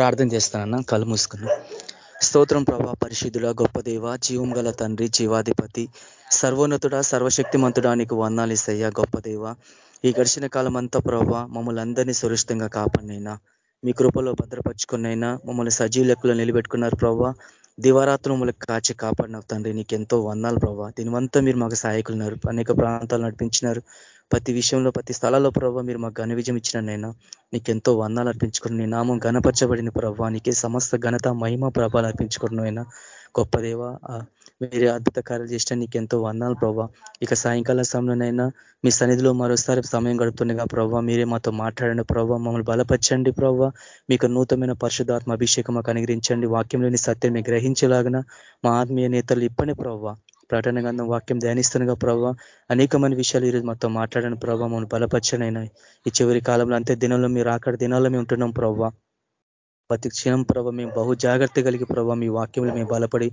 ప్రార్థన చేస్తానన్నా కళ్ళు మూసుకుని. స్తోత్రం ప్రభా పరిశుద్ధుల గొప్ప దేవ జీవం గల తండ్రి జీవాధిపతి సర్వోన్నతుడ సర్వశక్తిమంతుడా నీకు వందాలు ఇస్తాయ్యా గొప్ప దేవ. ఈ గడిచిన కాలం అంతా ప్రభా మమ్మల్ని అందరినీ సురక్షితంగా కాపాడినైనా. మీ కృపలో భద్రపరుచుకున్నైనా మమ్మల్ని సజీవ లెక్కలో నిలబెట్టుకున్నారు ప్రభావ దివారాత్రులు మమ్మల్ని కాచి కాపాడిన తండ్రి నీకు ఎంతో వందాలు ప్రభావ దీనివంతా మీరు మాకు సహాయకులున్నారు అనేక ప్రాంతాలు నడిపించినారు. ప్రతి విషయంలో ప్రతి స్థలాల్లో ప్రభావ మీరు మాకు ఘన విజయం ఇచ్చినైనా నీకెంతో వందాలు అర్పించుకుని నీ నామం ఘనపరచబడిన ప్రభావ నీకే సమస్త ఘనత మహిమ ప్రభావాలు అయినా గొప్ప దేవ మీరు అద్భుత కార్యాలు చేసిన నీకెంతో వందాలు ప్రభావ ఇక సాయంకాల సమయంలోనైనా మీ సన్నిధిలో మరోసారి సమయం గడుపుతుండగా ప్రభావ మీరే మాతో మాట్లాడండి ప్రభావ మమ్మల్ని బలపరచండి ప్రభావ మీకు నూతనమైన పరిశుధాత్మ అభిషేకం మాకు అనుగ్రహించండి. వాక్యంలోని సత్యం గ్రహించేలాగిన మా ఆత్మీయ నేతలు ఇప్పని ప్రభావ ప్రకటన గంధం వాక్యం ధ్యానిస్తుండగా ప్రభావ అనేకమైన విషయాలు ఈరోజు మాతో మాట్లాడని ప్రభావ మనం బలపరచనైనా ఈ చివరి కాలంలో అంతే దినంలో మీరు అక్కడ దినాల్లో మేము ఉంటున్నాం ప్రభావ ప్రతి క్షణం ప్రభావ మేము బహు జాగ్రత్త కలిగి ప్రభావ మీ వాక్యంలో మేము బలపడి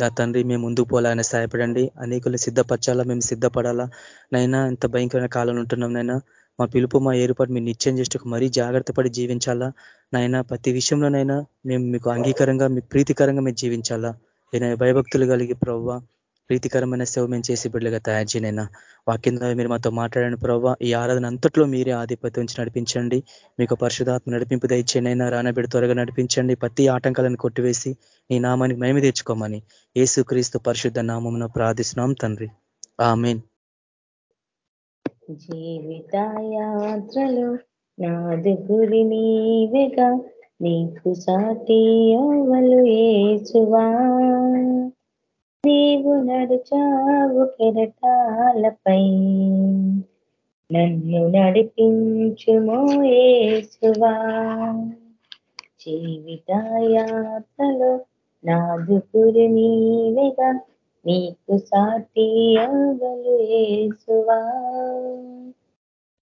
నా తండ్రి మేము ముందుకు పోలాలని సహాయపడండి. అనేకులు సిద్ధపరచాలా మేము సిద్ధపడాలా? నైనా ఇంత భయంకరమైన కాలంలో ఉంటున్నాం నైనా. మా పిలుపు మా ఏర్పాటు మీరు నిత్యం చేస్తూ మరీ జాగ్రత్త పడి జీవించాలా? నైనా ప్రతి విషయంలోనైనా మేము మీకు అంగీకారంగా మీ ప్రీతికరంగా మేము జీవించాలా? ఏదైనా భయభక్తులు కలిగి ప్రవ్వ ప్రీతికరమైన సేవ మేము చేసి బిడ్డలుగా తయారు చేయనైనా. వాక్యం మీరు మాతో మాట్లాడని ప్రభావ ఈ ఆరాధన అంతట్లో మీరే ఆధిపత్యం నుంచి నడిపించండి. మీకు పరిశుధాత్మ నడిపింపు దయచేనైనా రానబిడ్డ త్వరగా నడిపించండి. ప్రతి ఆటంకాలను కొట్టివేసి ఈ నామానికి మేమి తెచ్చుకోమని ఏసుక్రీస్తు పరిశుద్ధ నామమును ప్రార్థిస్తున్నాం తండ్రి. ఆమెన్. జీవితాయాత్రలు గురి నీకు సాటి ఏచువా నీవు నడిచావు కెరటాలపై నన్ను నడిపించుమో ఏసువా జీవితాయాత్రలో నాదు గురి నీవేగా. నీకు సాటి అవలు ఏసువా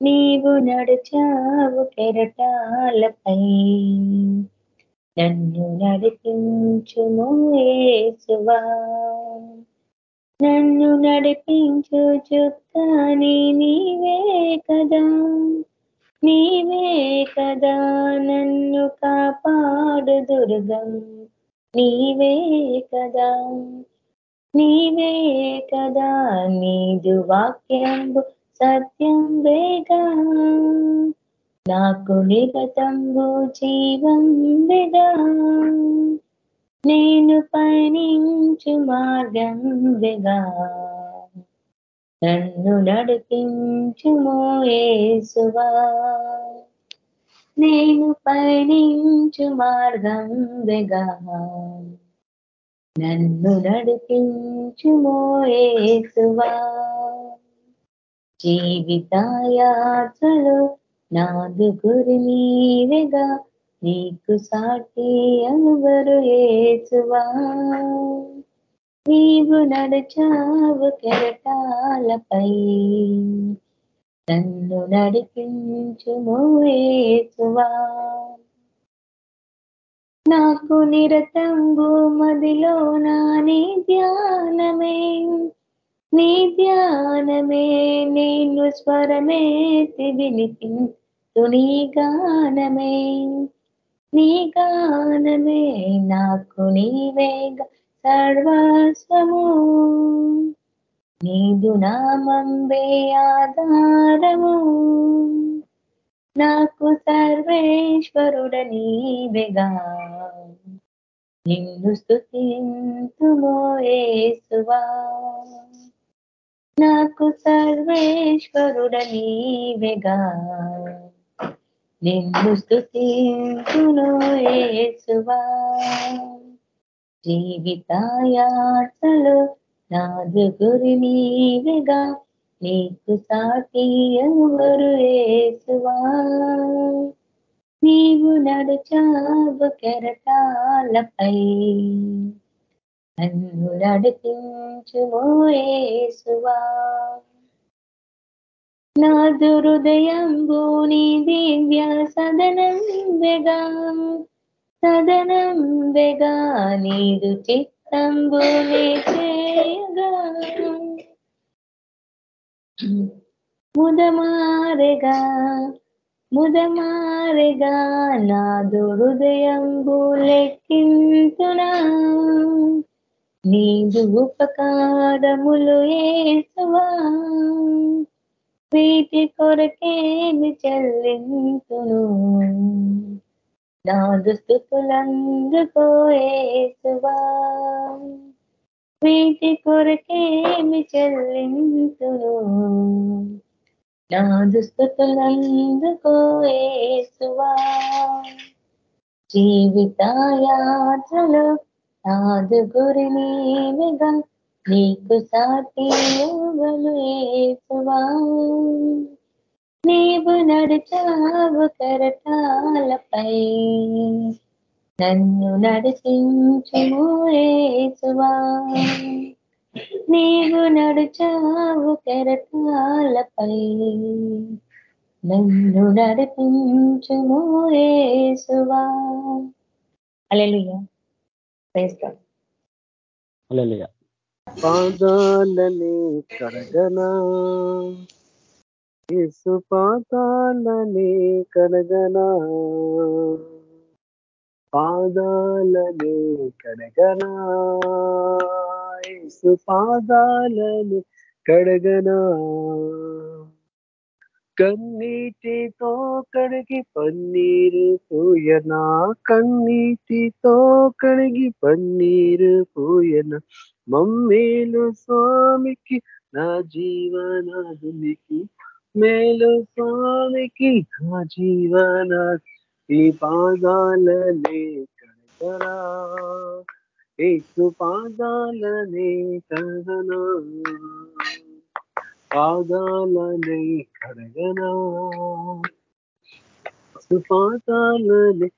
నీవు నడిచావు కెరటాలపై నన్ను నడిపించుము ఏసువా నన్ను నడిపించు చుక్కాని నీవే కదా. నీవే కదా నన్ను కాపాడు దుర్గం. నీవే కదా. నీవే కదా నీదు వాక్యంబు సత్యం వేగా నాకు నిగతంబు జీవం విగా నేను పయనించు మార్గం విగా నన్ను నడిపించుమో ఏసువా నేను పయనించు మార్గం విగా నన్ను నడిపించుమో ఏసువా జీవితాయాత్రలో నాదు గురి నీవేగా నీకు సాటి ఎవరు ఏసువా. నీవు నడిచావు కెరటాలపై నన్ను నడిపించుము ఏసువా. నాకు నిరతంబు మదిలో నా నీ ధ్యానమే నీ ధ్యానమే నేను స్వరమే వినిపించ నీ గానమే నీ గానమే నాకు నీవేగ సర్వస్వము. నీదు నామంబే ఆధారము. నాకు సర్వేశ్వరుడ నీవెగా నిన్ను స్థుతింతుమోయేసువా నాకు సర్వేశ్వరుడ నీవెగా నిన్ను స్థుతింతును ఏసువా జీవితాయాసలు నాదు గురి నీవెగా నీకు సాటి ఎవరు ఏసువా నీవు నడుచావు కెరటాలపై నన్ను నడిపించుమో ఏసువా నా దురుదయంబు నీ దివ్య సదనం వెగా సదనం వెగా నీదు చిత్తంబునే చేయగా. ముదమారెగా ముదమారెగా నా హృదయంబు లెక్కింతునా? నీదు ఉపకారములు ఏసువా? వీటి కొరకేమి చెల్లింతును నా స్థుతులందుకో ఏసువా వీటి కొరకేమి చెల్లింతును నా స్థుతులందుకో ఏసువా జీవిత యాత్రలో నాదు గురి నీవిగా నీకు సాటి ఏసువా. నీవు నడిచావు కరటాలపై. నన్ను నడిపించుము ఏసువా. నీవు నడిచావు కెరటాలపై. నన్ను నడిపించుము ఏసువా. Hallelujah praise God. హల్లెలూయా. పాదాలని కడగనా? యేసు పాదాలని కడగనా? పాదాలని కడగనా? యేసు పాదాలని కడగనా? కన్నీటితో కడిగి పన్నీరు పూయనా? కన్నీటితో కడిగి పన్నీరు పూయనా? మమ్మేలు స్వామికి నా జీవనాదునికి మేలు స్వామికి నా జీవనా ఈ పాదాలనే కడగరా. ఏసు పాదాలనే కడగనా. పాదాలనే కడగనా. పాదాలనే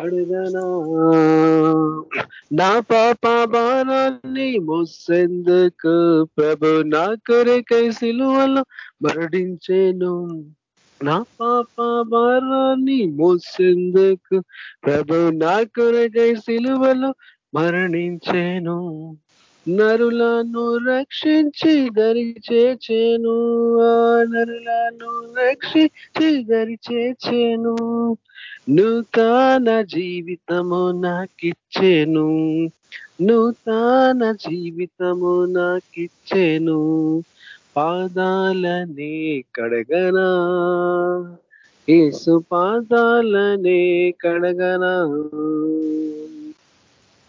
కడుగనా? నా పాప భారాన్ని మోసేందుకు ప్రభు నా కొరకై సిలువలో మరణించేను. నా పాప భారాన్ని మోసేందుకు ప్రభు నా కొరకై సిలువలో మరణించేను. నరులను రక్షించి దరి చేచేను. ఆ నరులను రక్షించి దరి చేచేను. నూతన జీవితము నాకిచ్చేను. నూతన జీవితము నాకిచ్చేను. పాదాలనే కడగనా. ఏసు పాదాలనే కడగనా.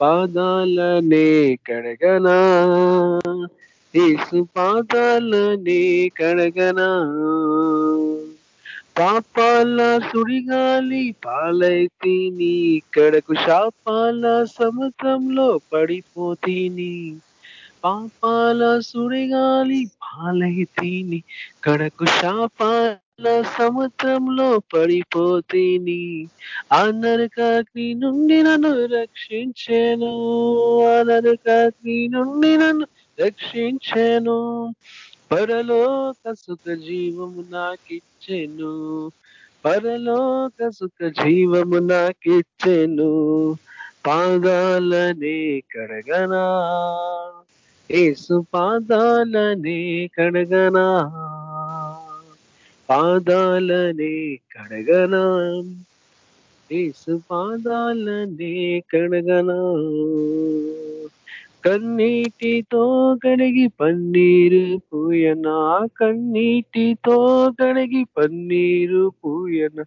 పాదాలనే కడగనా? యేసు పాదాలనే కడగనా? పాపాల సుడిగాలి పాలైతీని కడకు శాపాల సముద్రంలో పడిపోతీని. పాపాల సుడిగాలి పాలైతీని కడకు శాపాల సముద్రంలో పడిపోతీని ఆ నుండి నన్ను రక్షించాను. ఆ నుండి నన్ను రక్షించాను. పరలోక సుఖ జీవము నాకిచ్చెను. పరలోక సుఖ జీవము నాకిచ్చెను. పాదాలనే కడగనా. ఏసు పాదాలనే కడగనా. పాదాలనే కడగనా. ఏసు పాదాలనే కడగనా. కన్నీటితో కడిగి పన్నీరు పూయన కన్నీటితో కడిగి పన్నీరు పూయన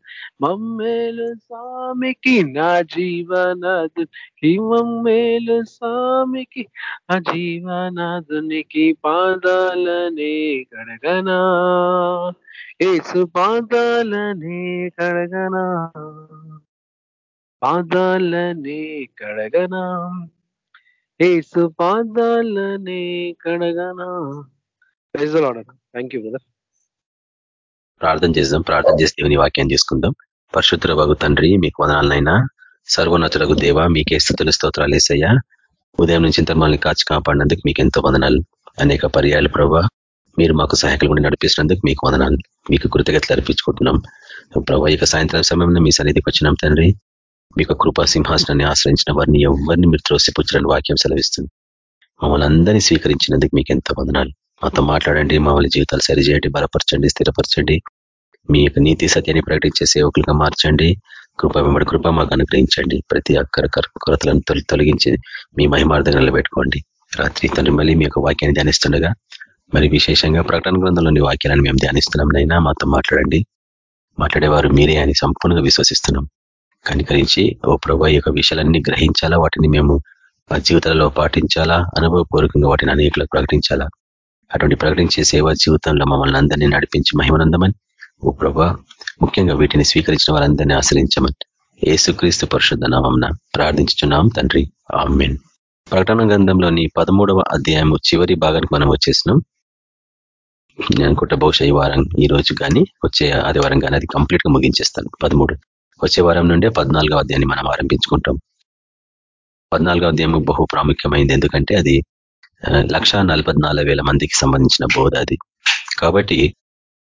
మమ్మేలు స్వామికి నా జీవనాథునికి మమ్మేలు స్వామికి ఆ జీవనాథునికి పాదాలనే కడగనా ఏసు పాదాలనే కడగనా పాదాలనే కడగనా ఏసు పాదాలనే కడగనా. థ్యాంక్ యూ బ్రదర్ ప్రార్థన చేద్దాం ప్రార్థన చేసి దేవుని వాక్యం చేసుకుందాం. పరిశుద్ధ బాగు తండ్రి మీకు వదనాలనైనా. సర్వోన్నతులకు దేవ మీకే స్థుతులు స్తోత్రాలు వేసయ్యా ఉదయం నుంచి ఇంత కాచి కాపాడినందుకు మీకు ఎంతో వదనాలు. అనేక పర్యాలు ప్రభావ మీరు మాకు సహాయకులు కూడా నడిపిస్తున్నందుకు మీకు వదనాలు. మీకు కృతజ్ఞతలు అర్పించుకుంటున్నాం. ప్రభా ఇక సాయంత్రం సమయంలో మీ సన్నిధికి వచ్చినాం తండ్రి. మీకు కృపా సింహాసనాన్ని ఆశ్రయించిన వారిని ఎవరిని మీరు త్రోసిపుచ్చరని వాక్యం సెలవిస్తుంది. మమ్మల్ని అందరినీ స్వీకరించినందుకు మీకు ఎంతో వందనాలు. మాతో మాట్లాడండి మమ్మల్ని జీవితాలు సరిచేయండి బలపరచండి స్థిరపరచండి. మీ యొక్క నీతి సత్యాన్ని ప్రకటించే సేవకులుగా మార్చండి. కృప వెంబడి కృప మాకు అనుగ్రహించండి. ప్రతి అక్కర కొరతలను తొలగించి మీ మహిమార్థంగా నిలబెట్టుకోండి. రాత్రి తండ్రి మళ్ళీ మీ యొక్క వాక్యాన్ని ధ్యానిస్తుండగా మరి విశేషంగా ప్రకటన గ్రంథంలోని వాక్యాలను మేము ధ్యానిస్తున్నాం నైనా మాతో మాట్లాడండి. మాట్లాడేవారు మీరే అని సంపూర్ణంగా విశ్వసిస్తున్నాం. కనికరించి ఓ ప్రభా యొక్క విషయాలన్నీ గ్రహించాలా? వాటిని మేము మా జీవితాలలో పాటించాలా? అనుభవపూర్వకంగా వాటిని అనేకలకు ప్రకటించాలా? అటువంటి ప్రకటించే సేవా జీవితంలో మమ్మల్ని అందరినీ నడిపించి మహిమనందమని ఓ ప్రభా ముఖ్యంగా వీటిని స్వీకరించిన వారందరినీ ఆశ్రయించమని ఏసుక్రీస్తు పరిశుద్ధ నామం ప్రార్థించుతున్నాం తండ్రి. ఆమెన్. ప్రకటన గ్రంథంలోని పదమూడవ అధ్యాయము చివరి భాగానికి మనం వచ్చేసినాం. నేను అనుకుంటా బహుశా ఈ వారం ఈ రోజు కానీ వచ్చే ఆదివారం కానీ అది కంప్లీట్గా ముగించేస్తాను. పదమూడు. వచ్చే వారం నుండే పద్నాలుగో అధ్యాయాన్ని మనం ఆరంభించుకుంటాం. పద్నాలుగో అధ్యాయం బహు ప్రాముఖ్యమైంది. ఎందుకంటే అది లక్ష మందికి సంబంధించిన బోధ అది. కాబట్టి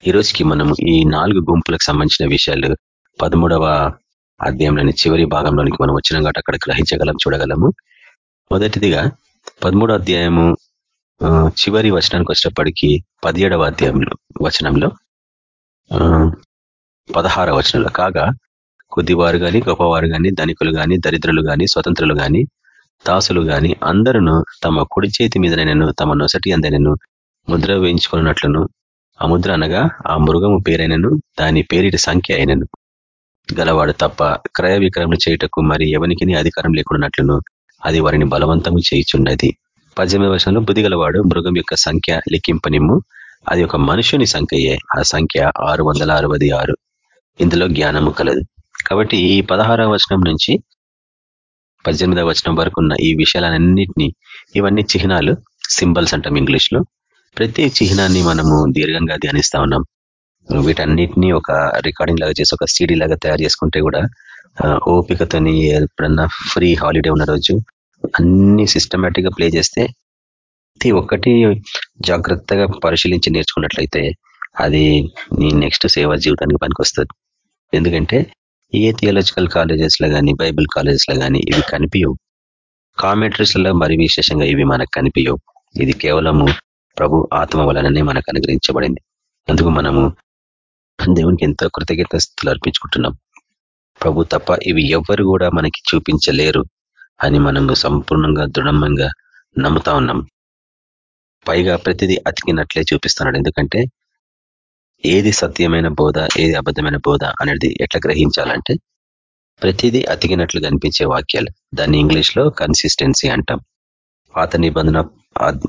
ఈ రోజుకి మనం ఈ నాలుగు గుంపులకు సంబంధించిన విషయాలు పదమూడవ అధ్యాయంలోని చివరి భాగంలోనికి మనం వచ్చిన కాబట్టి అక్కడ గ్రహించగలం చూడగలము. మొదటిదిగా పదమూడో అధ్యాయము చివరి వచనానికి వచ్చేటప్పటికి పదిహేడవ అధ్యాయంలో వచనంలో పదహార వచనంలో కాగా కొద్దివారు గాని గొప్పవారు గాని ధనికులు గాని దరిద్రులు కానీ స్వతంత్రులు గాని దాసులు గాని అందరూ తమ కుడి చేతి మీద నేను తమ నొసటి అందనను ముద్ర వేయించుకున్నట్లును ఆ ముద్ర అనగా ఆ మృగము పేరైనను దాని పేరిటి సంఖ్య అయినను. గలవాడు తప్ప క్రయ విక్రయం చేయుటకు మరి ఎవరికి అధికారం లేకున్నట్లును అది వారిని బలవంతము చేయిచున్నది. పద్దెనిమిది వర్షంలో బుద్ధి గలవాడు మృగం యొక్క సంఖ్య లెక్కింపనిమ్ము అది ఒక మనుషుని సంఖ్యయే ఆ సంఖ్య ఆరు. ఇందులో జ్ఞానము కలదు. కాబట్టి ఈ పదహారవ వచనం నుంచి పద్దెనిమిదవ వచనం వరకు ఉన్న ఈ విషయాలన్నింటినీ ఇవన్నీ చిహ్నాలు సింబల్స్ అంటాం ఇంగ్లీష్లో ప్రతి చిహ్నాన్ని మనము దీర్ఘంగా ధ్యానిస్తా ఉన్నాం. వీటన్నిటినీ ఒక రికార్డింగ్ లాగా చేసి ఒక సీడీ లాగా తయారు చేసుకుంటే కూడా ఓపికతోని ఎప్పుడన్నా ఫ్రీ హాలిడే ఉన్న రోజు అన్ని సిస్టమేటిక్గా ప్లే చేస్తే ప్రతి ఒక్కటి జాగ్రత్తగా పరిశీలించి నేర్చుకున్నట్లయితే అది నీ నెక్స్ట్ సేవా జీవితానికి పనికొస్తుంది. ఎందుకంటే ఏ థియాలజికల్ కాలేజెస్లో కానీ బైబిల్ కాలేజెస్లో కానీ ఇవి కనిపించవు కామెంటరీస్లో మరి విశేషంగా ఇవి మనకు కనిపించవు ఇది కేవలము ప్రభు ఆత్మ వలననే మనకు అనుగ్రహించబడింది. అందుకు మనము దేవునికి ఎంతో కృతజ్ఞత స్థితులు అర్పించుకుంటున్నాం. ప్రభు తప్ప ఇవి ఎవ్వరు కూడా మనకి చూపించలేరు అని మనము సంపూర్ణంగా దృఢంగా నమ్ముతా ఉన్నాం. పైగా ప్రతిదీ అతికినట్లే చూపిస్తున్నాడు. ఎందుకంటే ఏది సత్యమైన బోధ ఏది అబద్ధమైన బోధ అనేది ఎట్లా గ్రహించాలంటే ప్రతిదీ అతికినట్లు కనిపించే వాక్యాలు. దాన్ని ఇంగ్లీష్లో కన్సిస్టెన్సీ అంటాం. పాత నిబంధన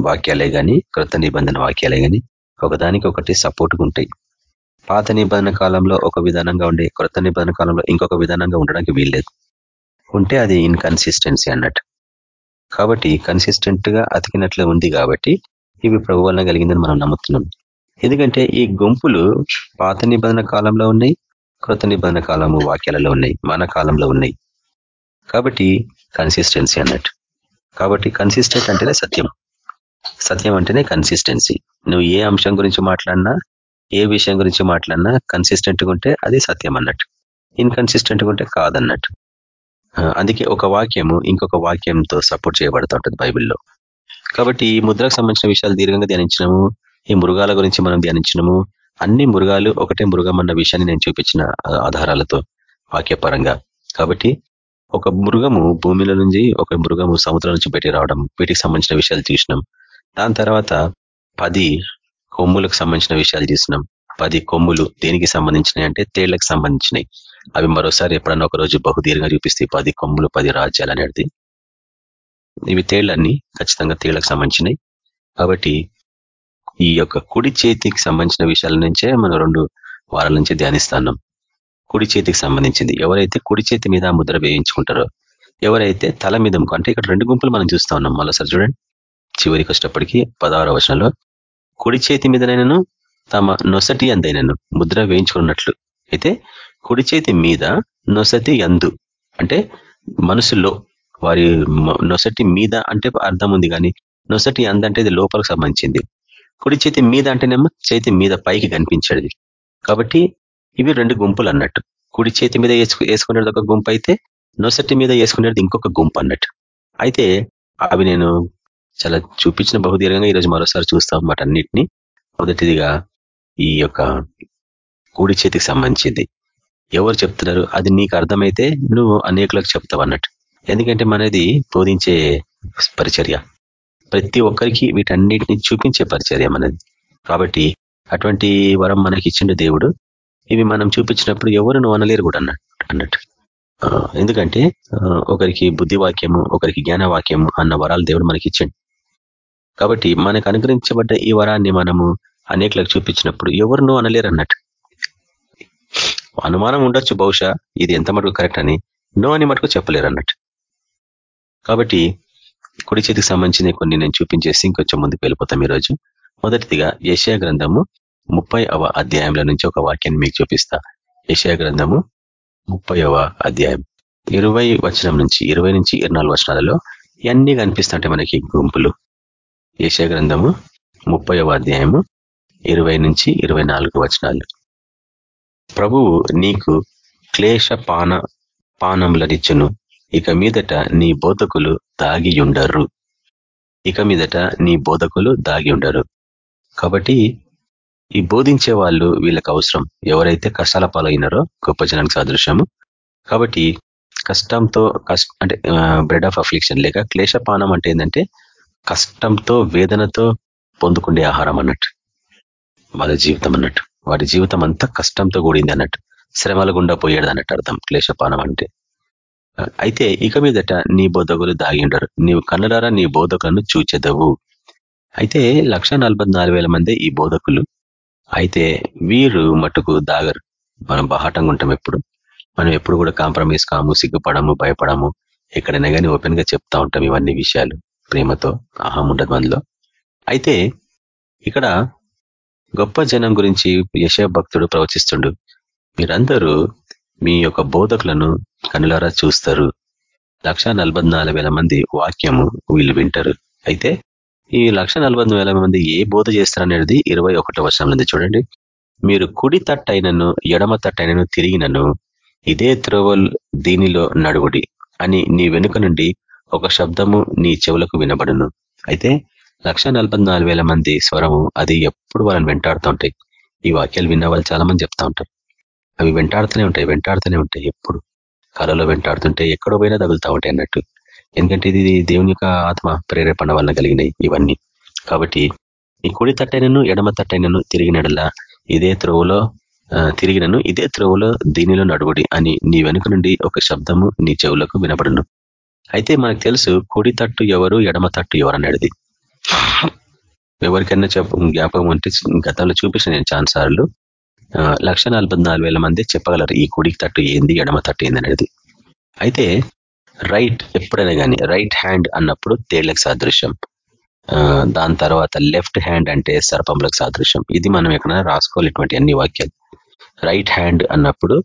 వాక్యాలే కానీ కృత నిబంధన వాక్యాలే కానీ ఒకదానికి ఒకటి సపోర్ట్ ఉంటాయి పాత నిబంధన కాలంలో ఒక విధానంగా ఉండే కృత నిబంధన కాలంలో ఇంకొక విధానంగా ఉండడానికి వీల్లేదు. ఉంటే అది ఇన్కన్సిస్టెన్సీ అన్నట్టు. కాబట్టి కన్సిస్టెంట్గా అతికినట్లు ఉంది కాబట్టి ఇవి ప్రభు వలన కలిగిందని మనం నమ్ముతున్నాం. ఎందుకంటే ఈ గుంపులు పాత నిబంధన కాలంలో ఉన్నాయి కృత నిబంధన కాలము వాక్యాలలో ఉన్నాయి మన కాలంలో ఉన్నాయి. కాబట్టి కన్సిస్టెన్సీ అన్నట్టు. కాబట్టి కన్సిస్టెంట్ అంటేనే సత్యం. సత్యం అంటేనే కన్సిస్టెన్సీ నువ్వు ఏ అంశం గురించి మాట్లాడినా ఏ విషయం గురించి మాట్లాడినా కన్సిస్టెంట్గా ఉంటే అది సత్యం అన్నట్టు. ఇన్కన్సిస్టెంట్గా ఉంటే కాదన్నట్టు. అందుకే ఒక వాక్యము ఇంకొక వాక్యంతో సపోర్ట్ చేయబడుతూ ఉంటుంది బైబిల్లో. కాబట్టి ఈ ముద్రకు సంబంధించిన విషయాలు దీర్ఘంగా ధ్యానించినాము. ఈ మృగాల గురించి మనం ధ్యానించినము. అన్ని మృగాలు ఒకటే మృగం అన్న విషయాన్ని నేను చూపించిన ఆధారాలతో వాక్యపరంగా. కాబట్టి ఒక మృగము భూమిలో నుంచి ఒక మృగము సముద్రం నుంచి పెట్టి రావడం వీటికి సంబంధించిన విషయాలు చూసినాం. దాని తర్వాత పది కొమ్ములకు సంబంధించిన విషయాలు చూసినాం. పది కొమ్ములు దేనికి సంబంధించినాయి అంటే తేళ్ళకు సంబంధించినవి అవి మరోసారి ఎప్పుడన్నా ఒక రోజు బహుదీర్ఘంగా చూపిస్తే పది కొమ్ములు పది రాజ్యాలు అనేది ఇవి తేళ్ళన్నీ ఖచ్చితంగా తేళ్ళకు సంబంధించినవి కాబట్టి ఈ యొక్క కుడి చేతికి సంబంధించిన విషయాల నుంచే మనం రెండు వారాల నుంచి ధ్యానిస్తున్నాం. కుడి చేతికి సంబంధించింది. ఎవరైతే కుడి చేతి మీద ముద్ర వేయించుకుంటారో ఎవరైతే తల మీద అంటే ఇక్కడ రెండు గుంపులు మనం చూస్తా ఉన్నాం మరోసారి చూడండి. చివరికి వచ్చేటప్పటికి పదహారో వచనంలో కుడి చేతి మీదనైనాను తమ నొసటి అందైనను ముద్ర వేయించుకున్నట్లు. అయితే కుడి చేతి మీద నొసతి అందు అంటే మనసులో వారి నొసటి మీద అంటే అర్థం ఉంది కానీ నొసటి అందంటే ఇది లోపలికి సంబంధించింది. కుడి చేతి మీద అంటేనేమో చేతి మీద పైకి కనిపించేది. కాబట్టి ఇవి రెండు గుంపులు అన్నట్టు. కుడి చేతి మీద వేసుకునేది ఒక గుంపు అయితే నొసటి మీద వేసుకునేది ఇంకొక గుంపు అన్నట్టు. అయితే అవి నేను చాలా చూపించిన బహుదీర్ఘంగా ఈరోజు మరోసారి చూస్తాం అన్నమాట అన్నిటినీ మొదటిదిగా ఈ యొక్క కుడి చేతికి సంబంధించింది. ఎవరు చెప్తున్నారు? అది నీకు అర్థమైతే నువ్వు అనేకులకు చెప్తావు అన్నట్టు. ఎందుకంటే మనది బోధించే పరిచర్య. ప్రతి ఒక్కరికి వీటన్నిటిని చూపించే పరిచర్య మనది. కాబట్టి అటువంటి వరం మనకి ఇచ్చిండు దేవుడు. ఇవి మనం చూపించినప్పుడు ఎవరు నువ్వు అనలేరు కూడా అన్నట్టు. అన్నట్టు ఎందుకంటే ఒకరికి బుద్ధివాక్యము ఒకరికి జ్ఞానవాక్యము అన్న వరాలు దేవుడు మనకి ఇచ్చిండు. కాబట్టి మనకు అనుగ్రహించబడ్డ ఈ వరాన్ని మనము అనేకలకు చూపించినప్పుడు ఎవరు నువ్వు అనలేరు అన్నట్టు. అనుమానం ఉండొచ్చు బహుశా ఇది ఎంత మటుకు కరెక్ట్ అని. నో అని మటుకు చెప్పలేరు అన్నట్టు. కాబట్టి కుడి చేతికి సంబంధించిన కొన్ని నేను చూపించేసి ఇంకొంచెం ముందుకు వెళ్ళిపోతాం ఈరోజు. మొదటిదిగా ఏషియా గ్రంథము ముప్పై అవ అధ్యాయంలో నుంచి ఒక వాక్యాన్ని మీకు చూపిస్తా. ఏషియా గ్రంథము ముప్పై అధ్యాయం. ఇరవై వచనం నుంచి ఇరవై నుంచి ఇరవై నాలుగు వచనాలలో ఇవన్నీ కనిపిస్తుంటే మనకి గుంపులు? ఏషియా గ్రంథము ముప్పై అధ్యాయము ఇరవై నుంచి ఇరవై నాలుగు వచనాలు. ప్రభువు నీకు క్లేశ పాన పానములనిచ్చును. ఇక మీదట నీ బోధకులు దాగియుండరు. ఇక మీదట నీ బోధకులు దాగి ఉండరు కాబట్టి ఈ బోధించే వాళ్ళు వీళ్ళకి అవసరం. ఎవరైతే కష్టాల పాలైనారో గొప్ప జనానికి సాదృశ్యము. కాబట్టి కష్టంతో కష్ట అంటే బ్రెడ్ ఆఫ్ అఫ్లిక్షన్ లేక క్లేశపానం అంటే ఏంటంటే కష్టంతో వేదనతో పొందుకుండే ఆహారం అన్నట్టు. వాళ్ళ జీవితం అన్నట్టు. వారి జీవితం అంతా కష్టంతో కూడింది అన్నట్టు. శ్రమల గుండా పోయేది అన్నట్టు అర్థం. క్లేశపానం అంటే. అయితే ఇక మీదట నీ బోధకులు దాగిండరు నీవు కన్నులారా నీ బోధకులను చూచెదవు. అయితే లక్ష మంది ఈ బోధకులు. అయితే వీరు మటుకు దాగరు. మనం బహాటంగా ఉంటాం ఎప్పుడు. మనం ఎప్పుడు కూడా కాంప్రమైజ్ కాము సిగ్గుపడము భయపడము ఎక్కడైనా కానీ ఓపెన్గా చెప్తా ఉంటాం ఇవన్నీ విషయాలు ప్రేమతో. అహం ఉండదు మనలో. అయితే ఇక్కడ గొప్ప జనం గురించి యశ భక్తుడు ప్రవచిస్తుండు. మీరందరూ మీ యొక్క బోధకులను కనులారా చూస్తారు. లక్ష మంది వాక్యము వీళ్ళు వింటారు. అయితే ఈ లక్ష మంది ఏ బోధ చేస్తారనేది ఇరవై ఒకటో వర్షం చూడండి. మీరు కుడి తట్టైనను ఎడమ తట్టైనను తిరిగినను ఇదే త్రోవల్ దీనిలో నడువుడి అని నీ వెనుక నుండి ఒక శబ్దము నీ చెవులకు వినబడును. అయితే లక్ష మంది స్వరము అది ఎప్పుడు వాళ్ళని వెంటాడుతూ ఉంటాయి. ఈ వాక్యాలు విన్న వాళ్ళు చాలా మంది చెప్తా ఉంటారు. అవి వెంటాడుతూనే ఉంటాయి వెంటాడుతూనే ఉంటాయి. ఎప్పుడు కళలో వెంటాడుతుంటే ఎక్కడో పోయినా తగులుతూ ఉంటాయి అన్నట్టు. ఎందుకంటే ఇది దేవుని యొక్క ఆత్మ ప్రేరేపణ వల్ల కలిగినాయి ఇవన్నీ. కాబట్టి ఈ కుడి తట్టైనను ఎడమ తట్టైనను తిరిగినడలా ఇదే త్రోవలో తిరిగినను ఇదే త్రోవలో దీనిలో నడువుడి అని నీ వెనుక నుండి ఒక శబ్దము నీ చెవులకు వినపడును అయితే మనకు తెలుసు కుడి తట్టు ఎవరు ఎడమ తట్టు ఎవరు అనేది ఎవరికైనా చెప్ప జ్ఞాపకం అంటే గతంలో చూపించిన నేను చాలాసార్లు. లక్ష మంది చెప్పగలరు ఈ కుడికి తట్టు ఏంది ఎడమ తట్టు ఏంది అనేది. అయితే రైట్ ఎప్పుడైనా కానీ రైట్ హ్యాండ్ అన్నప్పుడు తేళ్ళకు సాదృశ్యం. దాని తర్వాత లెఫ్ట్ హ్యాండ్ అంటే సర్పంలకు సాదృశ్యం. ఇది మనం ఎక్కడైనా రాసుకోవాలి ఇటువంటి అన్ని వాక్యాలు. రైట్ హ్యాండ్ అన్నప్పుడు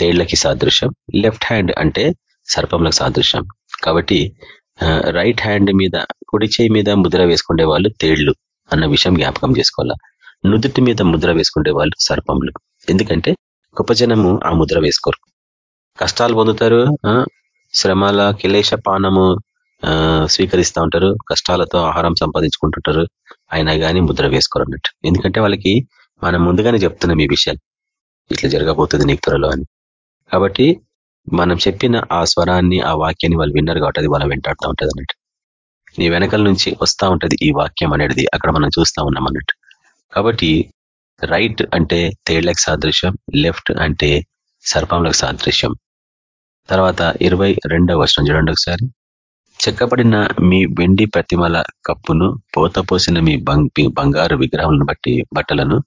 తేళ్ళకి సాదృశ్యం. లెఫ్ట్ హ్యాండ్ అంటే సర్పంలకు సాదృశ్యం. కాబట్టి రైట్ హ్యాండ్ మీద కుడి చేయి మీద ముద్ర వేసుకునే వాళ్ళు తేళ్ళు అన్న విషయం జ్ఞాపకం చేసుకోవాలా? నుదుటి మీద ముద్ర వేసుకుంటే వాళ్ళు సర్పంలు ఎందుకంటే గొప్ప జనము ఆ ముద్ర వేసుకోరు. కష్టాలు పొందుతారు శ్రమల కిలేశ పానము స్వీకరిస్తూ ఉంటారు కష్టాలతో ఆహారం సంపాదించుకుంటుంటారు అయినా కానీ ముద్ర వేసుకోరు అన్నట్టు. ఎందుకంటే వాళ్ళకి మనం ముందుగానే చెప్తున్నాం ఈ విషయాలు. ఇట్లా జరగబోతుంది నీకు త్వరలో అని. కాబట్టి మనం చెప్పిన ఆ స్వరాన్ని ఆ వాక్యాన్ని వాళ్ళు విన్నారు కాబట్టి అది వాళ్ళ వెంటాడుతూ ఉంటుంది అన్నట్టు నీ వెనకల నుంచి వస్తూ ఉంటది ఈ వాక్యం అనేది అక్కడ మనం చూస్తా ఉన్నాం అన్నట్టు. కాబట్టి రైట్ అంటే తేళ్ళకు సాదృశ్యం లెఫ్ట్ అంటే సర్పంలకు సాదృశ్యం. తర్వాత ఇరవై రెండవ వర్షం చూడండి ఒకసారి. చెక్కబడిన మీ వెండి ప్రతిమల కప్పును పోత పోసిన మీ బంగారు విగ్రహములను బట్టి బట్టలను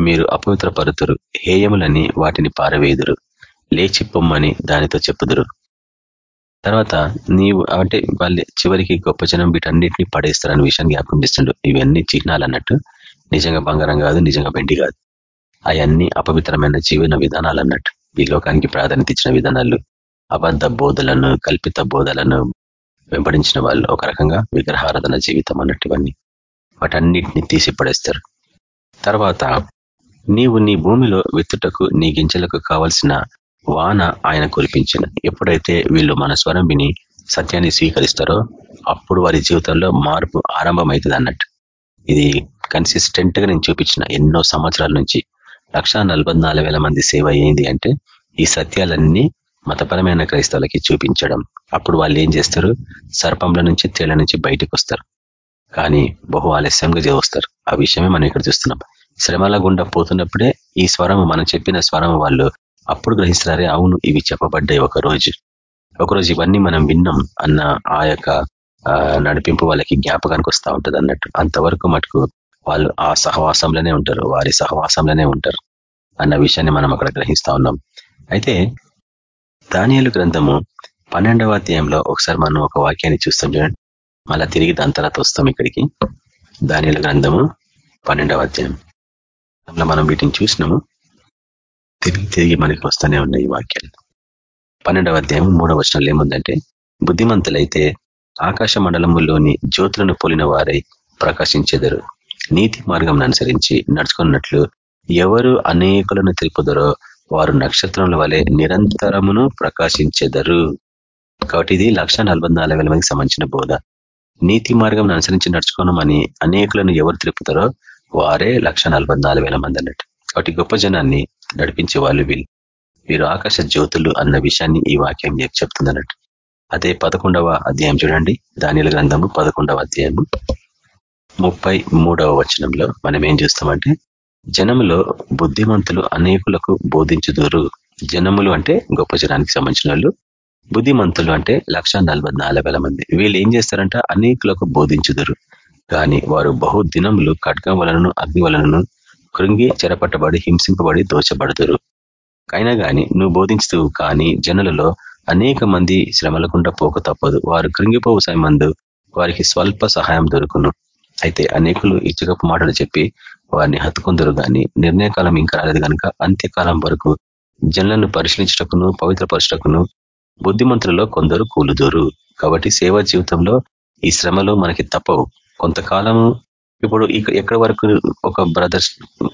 మీరు అపవిత్రపరుతురు. హేయములని వాటిని పారవేదురు లేచి పొమ్మని దానితో చెప్పుదురు. తర్వాత నీవు అంటే వాళ్ళు చివరికి గొప్ప జనం వీటన్నిటిని పడేస్తారని విషయాన్ని జ్ఞాపకం చేస్తుండ్రు ఇవన్నీ చిహ్నాలు అన్నట్టు. నిజంగా బంగారం కాదు నిజంగా వెండి కాదు. అవన్నీ అపవిత్రమైన జీవన విధానాలు అన్నట్టు ఈ లోకానికి ప్రాధాన్యత ఇచ్చిన విధానాలు అబద్ధ బోధలను కల్పిత బోధలను వెంబడించిన వాళ్ళు ఒక రకంగా విగ్రహారాధన జీవితం అన్నట్టు ఇవన్నీ వాటన్నిటిని తీసి పడేస్తారు తర్వాత నీవు నీ భూమిలో విత్తుటకు నీ గింజలకు కావలసిన వాన ఆయన కురిపించిన. ఎప్పుడైతే వీళ్ళు మన స్వరం విని సత్యాన్ని స్వీకరిస్తారో అప్పుడు వారి జీవితంలో మార్పు ఆరంభమవుతుంది అన్నట్టు ఇది కన్సిస్టెంట్గా నేను చూపించిన ఎన్నో సంవత్సరాల నుంచి లక్ష మంది సేవ అయ్యింది అంటే ఈ సత్యాలన్నీ మతపరమైన క్రైస్తవులకి చూపించడం. అప్పుడు వాళ్ళు ఏం చేస్తారు? సర్పంల నుంచి తేళ్ళ నుంచి బయటకు వస్తారు. కానీ బహు ఆలస్యంగా వస్తారు ఆ విషయమే మనం ఇక్కడ చూస్తున్నాం. శ్రమల గుండా పోతున్నప్పుడే ఈ స్వరము మనం చెప్పిన స్వరము వాళ్ళు అప్పుడు గ్రహిస్తారే అవును ఇవి చెప్పబడ్డాయి ఒక రోజు. ఒకరోజు ఇవన్నీ మనం విన్నాం అన్న ఆ యొక్క నడిపింపు వాళ్ళకి జ్ఞాపకానికి వస్తూ ఉంటుంది అన్నట్టు. అంతవరకు మటుకు వాళ్ళు ఆ సహవాసంలోనే ఉంటారు వారి సహవాసంలోనే ఉంటారు అన్న విషయాన్ని మనం అక్కడ గ్రహిస్తా ఉన్నాం. అయితే దానియలు గ్రంథము పన్నెండవ అధ్యాయంలో ఒకసారి మనం ఒక వాక్యాన్ని చూస్తాం చూడండి. మళ్ళా తిరిగి దాని తర్వాత వస్తాం ఇక్కడికి. దానియల గ్రంథము పన్నెండవ అధ్యాయం. మనం వీటిని చూసినాము. తిరిగి తిరిగి మనకి వస్తూనే ఉన్నాయి ఈ వాక్యాలు. పన్నెండవ అధ్యాయం మూడవ వచనంలో ఏముందంటే బుద్ధిమంతులైతే ఆకాశ మండలములోని జ్యోతులను పోలిన వారై ప్రకాశించెదరు. నీతి మార్గం అనుసరించి నడుచుకున్నట్లు ఎవరు అనేకులను తెలుపుదరో వారు నక్షత్రముల వలె నిరంతరమును ప్రకాశించెదరు. కాబట్టి ఇది లక్ష మందికి సంబంధించిన బోధ. నీతి మార్గం అనుసరించి నడుచుకోనమని అనేకులను ఎవరు తెలుపుతారో వారే లక్ష మంది అన్నట్టు. కాబట్టి గొప్ప జనాన్ని నడిపించే వాళ్ళు వీళ్ళు. వీరు ఆకాశ జ్యోతులు అన్న విషయాన్ని ఈ వాక్యం చెప్తుందన్నట్టు అదే పదకొండవ అధ్యాయం చూడండి. దానిల గ్రంథము పదకొండవ అధ్యాయము ముప్పై మూడవ వచనంలో మనం ఏం చూస్తామంటే జనములో బుద్ధిమంతులు అనేకులకు బోధించుదురు. జనములు అంటే గొప్ప జనానికి సంబంధించిన వాళ్ళు బుద్ధిమంతులు అంటే లక్ష మంది. వీళ్ళు ఏం చేస్తారంట? అనేకులకు బోధించుదురు. కానీ వారు బహు దినములు ఖడ్గం వలనను అగ్ని వలనను కృంగి చెరపట్టబడి హింసింపబడి దోచబడుతురు అయినా కానీ నువ్వు బోధించు కానీ జనులలో అనేక మంది శ్రమలకుండా పోక తప్పదు. వారు కృంగిపోవు మందు వారికి స్వల్ప సహాయం దొరుకును. అయితే అనేకులు ఇచ్చగపు మాటలు చెప్పి వారిని హత్తుకుందరు కానీ నిర్ణయకాలం ఇంకా రాలేదు కనుక అంత్యకాలం వరకు జనులను పరిశీలించటకును పవిత్రపరచటకును బుద్ధిమంతులలో కొందరు కూలుదోరు. కాబట్టి సేవా జీవితంలో ఈ శ్రమలు మనకి తప్పవు. కొంతకాలము ఇప్పుడు ఎక్కడ వరకు ఒక బ్రదర్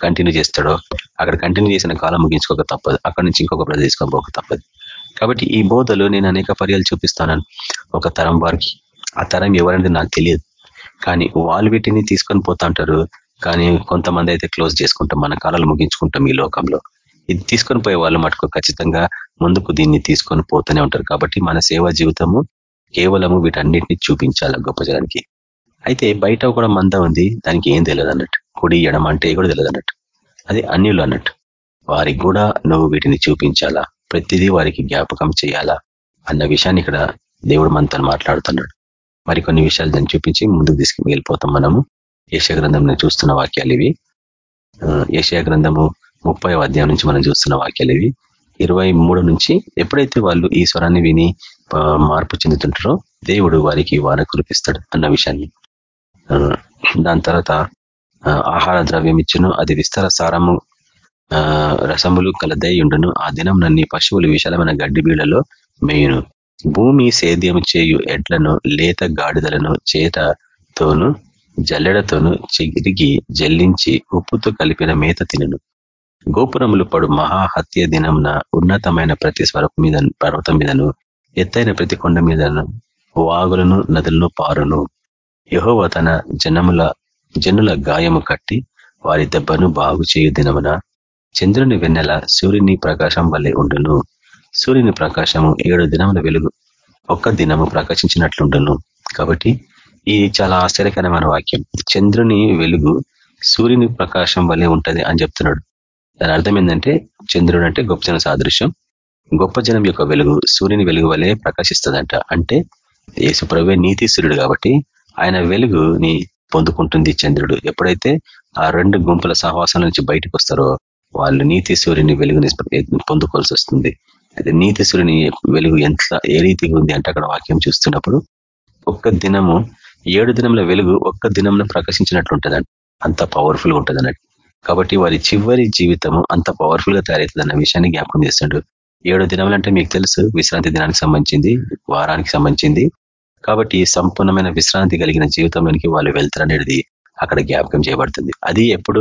కంటిన్యూ చేస్తాడో అక్కడ కంటిన్యూ చేసిన కాలం ముగించుకోక తప్పదు. అక్కడి నుంచి ఇంకొక బ్రదర్ పోక తప్పదు. కాబట్టి ఈ బోధలు నేను అనేక పర్యాలు చూపిస్తాను ఒక తరం వారికి. ఆ తరం ఎవరంటే నాకు తెలియదు. కానీ వాళ్ళు వీటిని తీసుకొని పోతా ఉంటారు కానీ కొంతమంది అయితే క్లోజ్ చేసుకుంటాం. మన కాలాలు ముగించుకుంటాం ఈ లోకంలో. ఇది తీసుకొని పోయే వాళ్ళు మటుకు ఖచ్చితంగా ముందుకు దీన్ని తీసుకొని పోతూనే ఉంటారు. కాబట్టి మన సేవా జీవితము కేవలము వీటన్నిటిని చూపించాలి గొప్ప జనానికి. అయితే బయట కూడా మంద ఉంది. దానికి ఏం తెలియదు అన్నట్టు. కుడి ఎడం అంటే కూడా తెలియదు అన్నట్టు. అది అన్యులు అన్నట్టు. వారికి కూడా నువ్వు వీటిని చూపించాలా? ప్రతిదీ వారికి జ్ఞాపకం చేయాలా? అన్న విషయాన్ని ఇక్కడ దేవుడు మనతో మాట్లాడుతున్నాడు. మరి కొన్ని విషయాలు దాన్ని చూపించి ముందుకు తీసుకుని వెళ్ళిపోతాం మనము. ఏషియా గ్రంథం చూస్తున్న వాక్యాలు ఇవి. ఏషియా గ్రంథము ముప్పై అధ్యాయం నుంచి మనం చూస్తున్న వాక్యాలు ఇవి. ఇరవై నుంచి ఎప్పుడైతే వాళ్ళు ఈ స్వరాన్ని విని మార్పు చెందుతుంటారో దేవుడు వారికి వాన కురిపిస్తాడు అన్న విషయాన్ని. దాని తర్వాత ఆహార ద్రవ్యం ఇచ్చును అది విస్తార సారము రసములు కలదై ఉండును. ఆ దినం నన్ని పశువులు విశాలమైన గడ్డి బీళ్ళలో మేయును. భూమి సేద్యము చేయు ఎడ్లను లేత గాడిదలను చేతతోను జల్లెడతోను చిరిగి జల్లించి ఉప్పుతో కలిపిన మేత తినను. గోపురములు పడు మహాహత్య దినంన ఉన్నతమైన ప్రతి స్వరపు మీద పర్వతం మీదను ఎత్తైన ప్రతి కొండ మీదను వాగులను నదులను పారును. యహోవ తన జనముల జనుల గాయము కట్టి వారి దెబ్బను బాగు చేయు దినమున చంద్రుని వెన్నెల సూర్యుని ప్రకాశం వల్లే ఉండును. సూర్యుని ప్రకాశము ఏడు దినముల వెలుగు. ఒక్క దినము ప్రకాశించినట్లుండును. కాబట్టి ఇది చాలా ఆశ్చర్యకరమైన వాక్యం. చంద్రుని వెలుగు సూర్యుని ప్రకాశం వల్లే ఉంటది అని చెప్తున్నాడు. దాని అర్థం ఏంటంటే చంద్రుడు అంటే గొప్ప జన సాదృశ్యం. గొప్ప జనం యొక్క వెలుగు సూర్యుని వెలుగు వలె ప్రకాశిస్తుందంట. అంటే యేసుప్రవే నీతి సూర్యుడు కాబట్టి ఆయన వెలుగుని పొందుకుంటుంది చంద్రుడు. ఎప్పుడైతే ఆ రెండు గుంపుల సహవాసం నుంచి బయటకు వస్తారో వాళ్ళు నీతి సూర్యుని వెలుగుని పొందుకోవాల్సి వస్తుంది. అది నీతి సూర్యుని వెలుగు ఎంత ఏ రీతిగా ఉంది అంటే అక్కడ వాక్యం చూస్తున్నప్పుడు ఒక్క దినము ఏడు దినముల వెలుగు ఒక్క దినంలో ప్రకాశించినట్లు అంత పవర్ఫుల్గా ఉంటుందన్నట్టు. కాబట్టి వారి చివరి జీవితము అంత పవర్ఫుల్గా తయారవుతుంది అన్న విషయాన్ని జ్ఞాపకం చేస్తాడు. ఏడు దినములంటే మీకు తెలుసు విశ్రాంతి దినానికి సంబంధించింది వారానికి సంబంధించింది. కాబట్టి సంపూర్ణమైన విశ్రాంతి కలిగిన జీవితంలోనికి వాళ్ళు వెళ్తారనేది అక్కడ జ్ఞాపకం చేయబడుతుంది. అది ఎప్పుడు?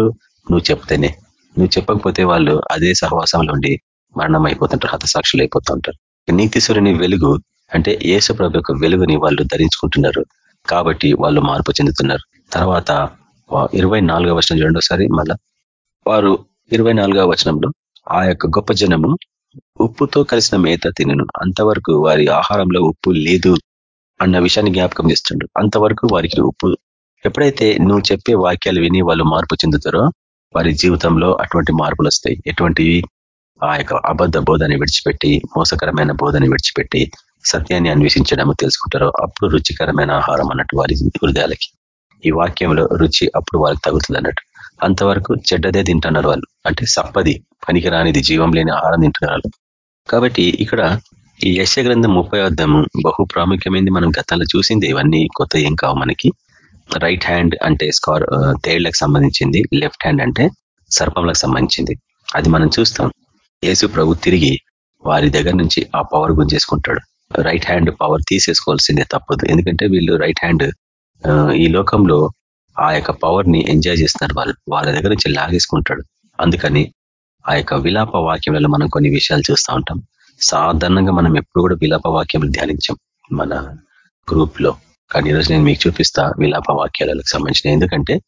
నువ్వు చెప్తేనే. నువ్వు చెప్పకపోతే వాళ్ళు అదే సహవాసంలో ఉండి మరణం అయిపోతుంటారు హతసాక్షులు అయిపోతూ ఉంటారు నీతిశ్వరుని వెలుగు అంటే ప్రభు యొక్క వెలుగుని వాళ్ళు ధరించుకుంటున్నారు. కాబట్టి వాళ్ళు మార్పు చెందుతున్నారు. తర్వాత ఇరవై నాలుగవ వచనం చూడండి ఒకసారి మళ్ళా. వారు ఇరవై నాలుగవ వచనంలో ఆ యొక్క గొప్ప జనము ఉప్పుతో కలిసిన మేత తినను. అంతవరకు వారి ఆహారంలో ఉప్పు లేదు అన్న విషయాన్ని జ్ఞాపకం చేస్తుండ్రు. అంతవరకు వారికి ఉప్పు. ఎప్పుడైతే నువ్వు చెప్పే వాక్యాలు విని వాళ్ళు మార్పు చెందుతారో వారి జీవితంలో అటువంటి మార్పులు వస్తాయి. ఎటువంటివి ఆ యొక్క అబద్ధ బోధని విడిచిపెట్టి మోసకరమైన బోధని విడిచిపెట్టి సత్యాన్ని అన్వేషించడము తెలుసుకుంటారో అప్పుడు రుచికరమైన ఆహారం అన్నట్టు వారి హృదయాలకి. ఈ వాక్యంలో రుచి అప్పుడు వాళ్ళకి తగులుతుంది అన్నట్టు. అంతవరకు చెడ్డదే తింటున్నారు వాళ్ళు. అంటే సప్పది పనికిరానిది జీవం లేని ఆహారం తింటున్నారు కాబట్టి ఇక్కడ ఈ యశ గ్రంథం ముప్పై అర్థము బహు ప్రాముఖ్యమైనది మనం గతంలో చూసింది ఇవన్నీ కొత్త ఏం కావు మనకి. రైట్ హ్యాండ్ అంటే స్కార్ తేళ్ళకు సంబంధించింది లెఫ్ట్ హ్యాండ్ అంటే సర్పంలకు సంబంధించింది. అది మనం చూస్తాం. యేసు ప్రభు తిరిగి వారి దగ్గర నుంచి ఆ పవర్ గుంజేసుకుంటాడు. రైట్ హ్యాండ్ పవర్ తీసేసుకోవాల్సిందే తప్పదు. ఎందుకంటే వీళ్ళు రైట్ హ్యాండ్ ఈ లోకంలో ఆ యొక్క పవర్ని ఎంజాయ్ చేస్తున్నారు. వాళ్ళు వాళ్ళ దగ్గర నుంచి లాగేసుకుంటాడు. అందుకని ఆ యొక్క విలాప వాక్యంలో మనం కొన్ని విషయాలు చూస్తూ ఉంటాం. సాధారణంగా మనం ఎప్పుడు కూడా విలాప వాక్యం ధ్యానించాం మన గ్రూప్లో కానీ ఈరోజు నేను మీకు చూపిస్తా విలాప వాక్యాలకు సంబంధించిన ఎందుకంటే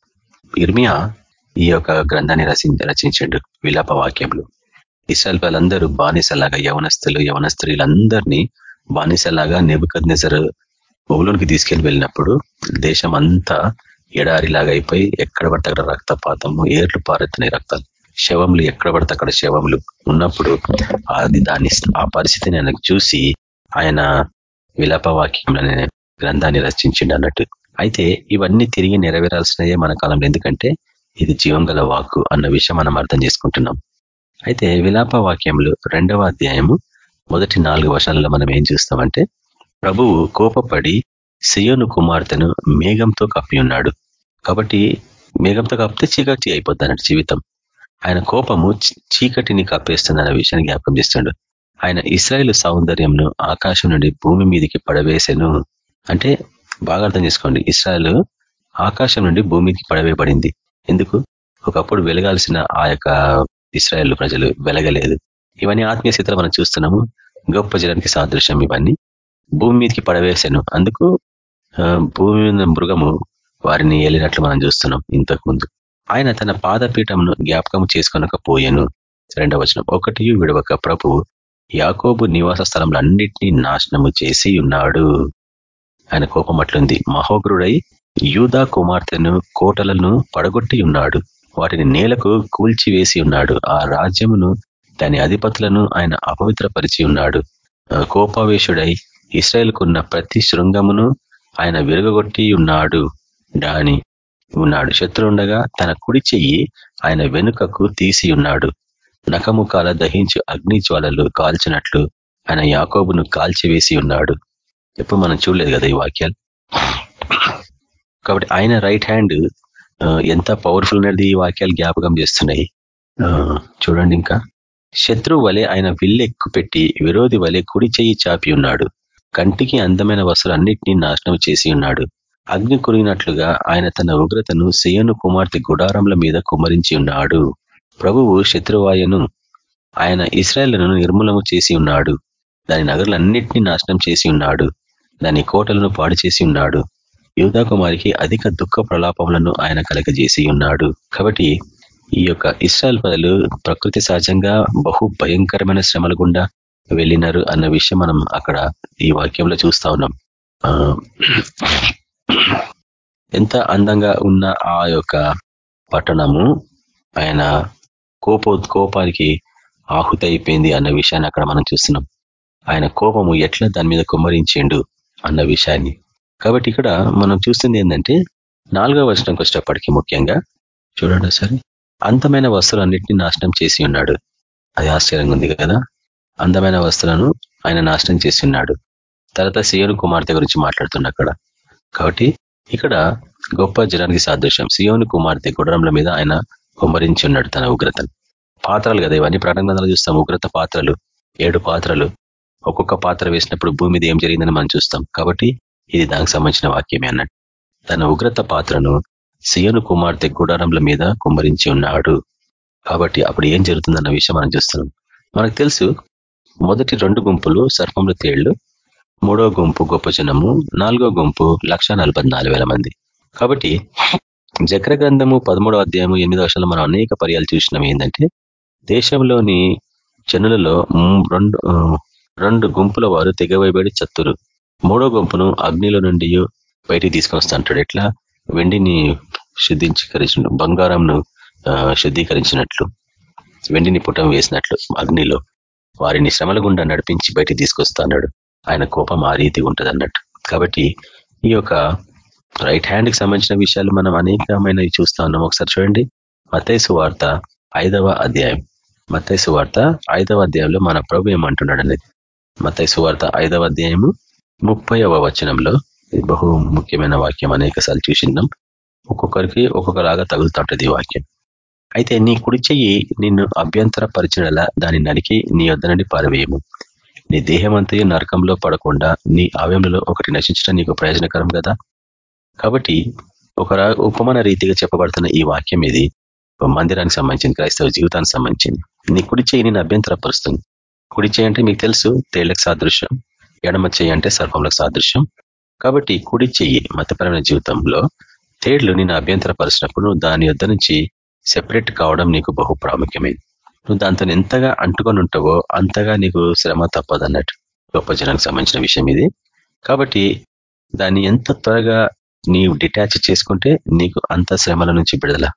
ఇర్మియా ఈ యొక్క గ్రంథాన్ని రచి రచించాడు విలాప వాక్యంలో ఇస్రాయల్ వాళ్ళందరూ బానిసలాగా యవనస్తులు యవన స్త్రీలందరినీ బానిసలాగా నెబుకద్ నెజర్ బొబులోనికి తీసుకెళ్ళి వెళ్ళినప్పుడు దేశం అంతా ఎడారిలాగా అయిపోయి ఎక్కడ పడితే అక్కడ రక్తపాతము ఏర్లు పారెత్తున్నాయి రక్తాలు. శవములు ఎక్కడ పడితే అక్కడ శవములు ఉన్నప్పుడు అది దాన్ని ఆ పరిస్థితిని ఆయనకు చూసి ఆయన విలాపవాక్యం గ్రంథాన్ని రచించిండు అన్నట్టు. అయితే ఇవన్నీ తిరిగి నెరవేరాల్సినయే మన కాలంలో. ఎందుకంటే ఇది జీవం గల వాక్కు అన్న విషయం మనం అర్థం చేసుకుంటున్నాం. అయితే విలాప వాక్యములు రెండవ అధ్యాయము మొదటి నాలుగు వర్షాలలో మనం ఏం చూస్తామంటే ప్రభువు కోపపడి సియోను కుమార్తెను మేఘంతో కప్పి ఉన్నాడు. కాబట్టి మేఘంతో కప్పితే చీకటి అయిపోద్ది అన్నట్టు జీవితం. ఆయన కోపము చీకటిని కప్పేస్తుందన్న విషయాన్ని జ్ఞాపకం చేస్తాడు. ఆయన ఇస్రాయేల్ సౌందర్యంను ఆకాశం నుండి భూమి మీదకి పడవేసెను అంటే బాగా అర్థం చేసుకోండి. ఇస్రాయల్ ఆకాశం నుండి భూమికి పడవేయబడింది. ఎందుకు? ఒకప్పుడు వెలగాల్సిన ఆ యొక్క ఇస్రాయల్ ప్రజలు వెలగలేదు. ఇవన్నీ ఆత్మీయ స్థితిలో మనం చూస్తున్నాము. గొప్ప జనానికి సాదృశ్యం ఇవన్నీ. భూమి మీదకి పడవేశాను. అందుకు భూమి మీద మృగము వారిని వెళ్ళినట్లు మనం చూస్తున్నాం ఇంతకు ముందు. ఆయన తన పాదపీఠమును జ్ఞాపకం చేసుకొనకపోయాను. రెండవ వచనం. ఒకటి విడవక ప్రభు యాకోబు నివాస స్థలంలన్నింటినీ నాశనము చేసి ఉన్నాడు. ఆయన కోపం అట్లుంది మహోగ్రుడై యూదా కుమార్తెను కోటలను పడగొట్టి ఉన్నాడు. వాటిని నేలకు కూల్చివేసి ఉన్నాడు. ఆ రాజ్యమును దాని అధిపతులను ఆయన అపవిత్రపరిచి ఉన్నాడు. కోపావేశుడై ఇస్రాయల్కున్న ప్రతి శృంగమును ఆయన విరగొట్టి ఉన్నాడు. దాని ఉన్నాడు. శత్రుండగా తన కుడి చెయ్యి ఆయన వెనుకకు తీసి ఉన్నాడు. నఖముఖాల దహించు అగ్ని జ్వాలలు కాల్చినట్లు ఆయన యాకోబును కాల్చివేసి ఉన్నాడు. ఎప్పుడు మనం చూడలేదు కదా ఈ వాక్యాలు. కాబట్టి ఆయన రైట్ హ్యాండ్ ఎంత పవర్ఫుల్ అనేది ఈ వాక్యాలు జ్ఞాపకం చేస్తున్నాయి. చూడండి ఇంకా. శత్రువు వలె ఆయన విల్లెక్కు పెట్టి విరోధి వలె కుడి చెయ్యి చాపి ఉన్నాడు. కంటికి అందమైన వసూలన్నింటినీ నాశనం చేసి ఉన్నాడు. అగ్ని కురిగినట్లుగా ఆయన తన ఉగ్రతను సేయను కుమార్తె గుడారంల మీద కుమరించి ఉన్నాడు. ప్రభువు శత్రువాయను ఆయన ఇస్రాయలను నిర్మూలము చేసి ఉన్నాడు. దాని నగరులన్నింటినీ నాశనం చేసి ఉన్నాడు. దాని కోటలను పాడు చేసి ఉన్నాడు. యూదా కుమారికి అధిక దుఃఖ ప్రలాపములను ఆయన కలగజేసి ఉన్నాడు. కాబట్టి ఈ యొక్క ఇస్రాయల్ ప్రజలు ప్రకృతి సహజంగా బహు భయంకరమైన శ్రమల గుండా వెళ్ళినారు అన్న విషయం మనం అక్కడ ఈ వాక్యంలో చూస్తా ఉన్నాం. ఎంత అందంగా ఉన్న ఆ యొక్క పట్టణము ఆయన కోపో కోపానికి ఆహుతి అయిపోయింది అన్న విషయాన్ని అక్కడ మనం చూస్తున్నాం. ఆయన కోపము ఎట్లా దాని మీద కుమ్మరించిండు అన్న విషయాన్ని. కాబట్టి ఇక్కడ మనం చూస్తుంది ఏంటంటే నాలుగో వర్షంకి వచ్చేటప్పటికి ముఖ్యంగా చూడండి సరే అందమైన వస్తువులన్నింటినీ నాశనం చేసి ఉన్నాడు. అది ఆశ్చర్యంగా ఉంది కదా? అందమైన వస్తువులను ఆయన నాశనం చేసి ఉన్నాడు. తర్వాత సియోను కుమార్తె గురించి మాట్లాడుతున్నా అక్కడ. కాబట్టి ఇక్కడ గొప్ప జనానికి సాదృశ్యం. సియోను కుమార్తె గుడరంల మీద ఆయన కుమ్మరించి ఉన్నాడు తన ఉగ్రతను. పాత్రలు కదా ఇవన్నీ? ప్రకటన చూస్తాం. ఉగ్రత పాత్రలు ఏడు పాత్రలు. ఒక్కొక్క పాత్ర వేసినప్పుడు భూమి మీద ఏం జరిగిందని మనం చూస్తాం. కాబట్టి ఇది దానికి సంబంధించిన వాక్యమే అన్నట్టు. తన ఉగ్రత పాత్రను సియను కుమార్తె గుడారంల మీద కుమ్మరించి ఉన్నాడు. కాబట్టి అప్పుడు ఏం జరుగుతుందన్న విషయం మనం చూస్తున్నాం. మనకు తెలుసు మొదటి రెండు గుంపులు సర్పంలో తేళ్ళు మూడో గుంపు గొప్ప జనము నాలుగో గుంపు లక్ష మంది. కాబట్టి జక్ర గ్రంథము పదమూడవ అధ్యాయము ఎనిమిదో వర్షాలు మనం అనేక పర్యాలు చూసినాం. ఏంటంటే దేశంలోని జనులలో రెండు రెండు గుంపుల వారు తెగవేయబడి చత్తురు. మూడో గుంపును అగ్నిలో నుండి బయటికి తీసుకొని వస్తుంటాడు ఎట్లా? వెండిని శుద్ధీకరించిన బంగారంను శుద్ధీకరించినట్లు. వెండిని పుటం వేసినట్లు అగ్నిలో. వారిని శ్రమల గుండా నడిపించి బయటికి తీసుకొస్తాడు ఆయన కోపం ఆ రీతి ఉంటుంది అన్నట్టు కాబట్టి ఈ యొక్క రైట్ హ్యాండ్కి సంబంధించిన విషయాలు మనం అనేకమైనవి చూస్తా ఉన్నాం. ఒకసారి చూడండి. మతైసు వార్త ఐదవ అధ్యాయం. మతైసు వార్త ఐదవ అధ్యాయంలో మన ప్రభు ఏమంటున్నాడు అనేది. మతైసు వార్త ఐదవ అధ్యాయము ముప్పైవ వచనంలో ఇది బహు ముఖ్యమైన వాక్యం అనేక సార్లు చూసినాం. ఒక్కొక్కరికి ఒక్కొక్కలాగా తగులుతుంటది ఈ వాక్యం. అయితే నీ కుడి చెయ్యి నిన్ను అభ్యంతర పరిచడలా దాని నరికి నీ వద్ద నుండి పారవేయము. నీ దేహమంతయు నరకంలో పడకుండా నీ ఆవ్యంలో ఒకటి నశించడం నీకు ప్రయోజనకరం కదా కాబట్టి ఒక ఉపమాన రీతిగా చెప్పబడుతున్న ఈ వాక్యం ఇది. మందిరానికి సంబంధించింది క్రైస్తవ జీవితానికి సంబంధించింది. నీ కుడి చెయ్యి నేను అభ్యంతరపరుస్తుంది. కుడి చేయంటే అంటే మీకు తెలుసు తేళ్ళకు సాదృశ్యం ఎడమ చెయ్యి అంటే సర్పంలకు సాదృశ్యం. కాబట్టి కుడి చెయ్యి మతపరమైన జీవితంలో తేళ్ళు నేను అభ్యంతరపరిచినప్పుడు నువ్వు దాని యొద్ నుంచి సెపరేట్ కావడం నీకు బహు ప్రాముఖ్యమైంది నువ్వు దాంతో ఎంతగా అంటుకొని ఉంటావో అంతగా నీకు శ్రమ తప్పదన్నట్టు గొప్ప జనానికి సంబంధించిన విషయం ఇది. కాబట్టి దాన్ని ఎంత త్వరగా నీవు డిటాచ్ చేసుకుంటే నీకు అంత శ్రమల నుంచి విడుదల.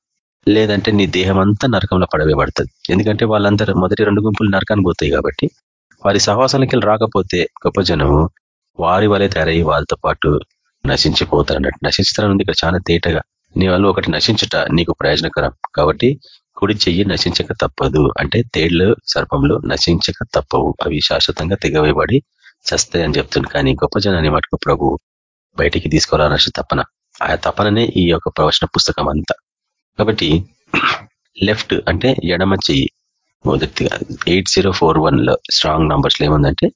లేదంటే నీ దేహం అంతా నరకంలో పడవేయబడుతుంది. ఎందుకంటే వాళ్ళందరూ మొదటి రెండు గుంపులు నరకానికి పోతాయి కాబట్టి వారి సహవాసానికి రాకపోతే గొప్ప జనము వారి వలె తయారయ్యి వాళ్ళతో పాటు నశించిపోతారు అన్నట్టు. నశించుతారని ఇక్కడ చాలా తేటగా. నీ వల్ల ఒకటి నశించుట నీకు ప్రయోజనకరం. కాబట్టి కుడి చెయ్యి నశించక తప్పదు. అంటే తేళ్ళు సర్పంలో నశించక తప్పవు. అవి శాశ్వతంగా తెగవేయబడి చస్తాయి అని చెప్తుంది కానీ గొప్ప జనాన్ని మటుకు ప్రభు బయటికి తీసుకురానచ్చు తపన. ఆ తపననే ఈ యొక్క ప్రవచన పుస్తకం అంతా. కాబట్టి లెఫ్ట్ అంటే ఎడమ చెయ్యి. మొదటిగా ఎయిట్ జీరో ఫోర్ వన్లో స్ట్రాంగ్ నంబర్స్లో ఏముందంటే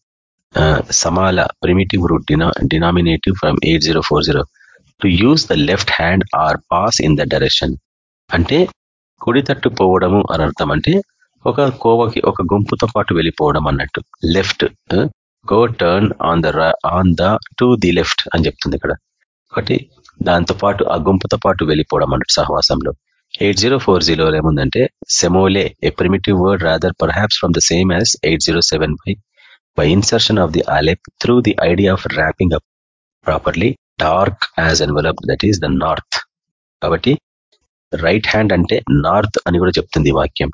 సమాల primitive root denominative from eight zero four zero to use the left hand or pass in the direction అంటే కుడి తట్టు పోవడము అని అర్థం అంటే ఒక కోవకి ఒక గుంపుతో పాటు వెళ్ళిపోవడం అన్నట్టు. Left go turn on the on the to the left అని చెప్తుంది ఇక్కడ. ఒకటి దాంతో పాటు ఆ గుంపుతో పాటు వెళ్ళిపోవడం అన్నట్టు సహవాసంలో. ఎయిట్ జీరో ఫోర్ జీరో ఏముందంటే సెమోలే a primitive word rather perhaps from the same as eight zero seven by by insertion of the aleph through the idea of wrapping up properly dark as envelope that is the north కాబట్టి right hand అంటే north అని కూడా చెప్తుంది వాక్యం.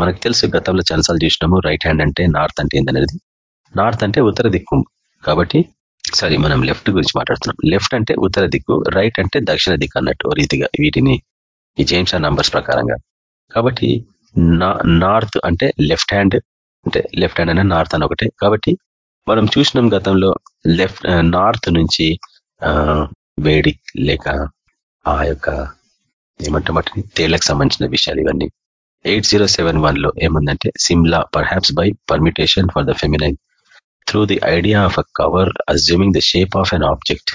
మనకు తెలుసు గతంలో చాలాసార్లు చూసినాము రైట్ హ్యాండ్ అంటే నార్త్ అంటే ఏందనేది? నార్త్ అంటే ఉత్తర దిక్కు. కాబట్టి సారీ మనం లెఫ్ట్ గురించి మాట్లాడుతున్నాం. లెఫ్ట్ అంటే ఉత్తర దిక్కు రైట్ అంటే దక్షిణ దిక్కు అన్నట్టు రీతిగా వీటిని ఈ జేమ్స్ నంబర్స్ ప్రకారంగా. కాబట్టి నార్త్ అంటే లెఫ్ట్ హ్యాండ్ అంటే లెఫ్ట్ హ్యాండ్ అనే నార్త్ అని ఒకటే. కాబట్టి మనం చూసినాం గతంలో లెఫ్ట్ నార్త్ uh, నుంచి uh, వేడి లేక ఆ యొక్క ఏమంటే మట్టి తేళ్ళకు సంబంధించిన విషయాలు ఇవన్నీ. ఎయిట్ జీరో సెవెన్ వన్లో ఏముందంటే Shimla perhaps by permutation for the feminine through the idea of a cover assuming the shape of an object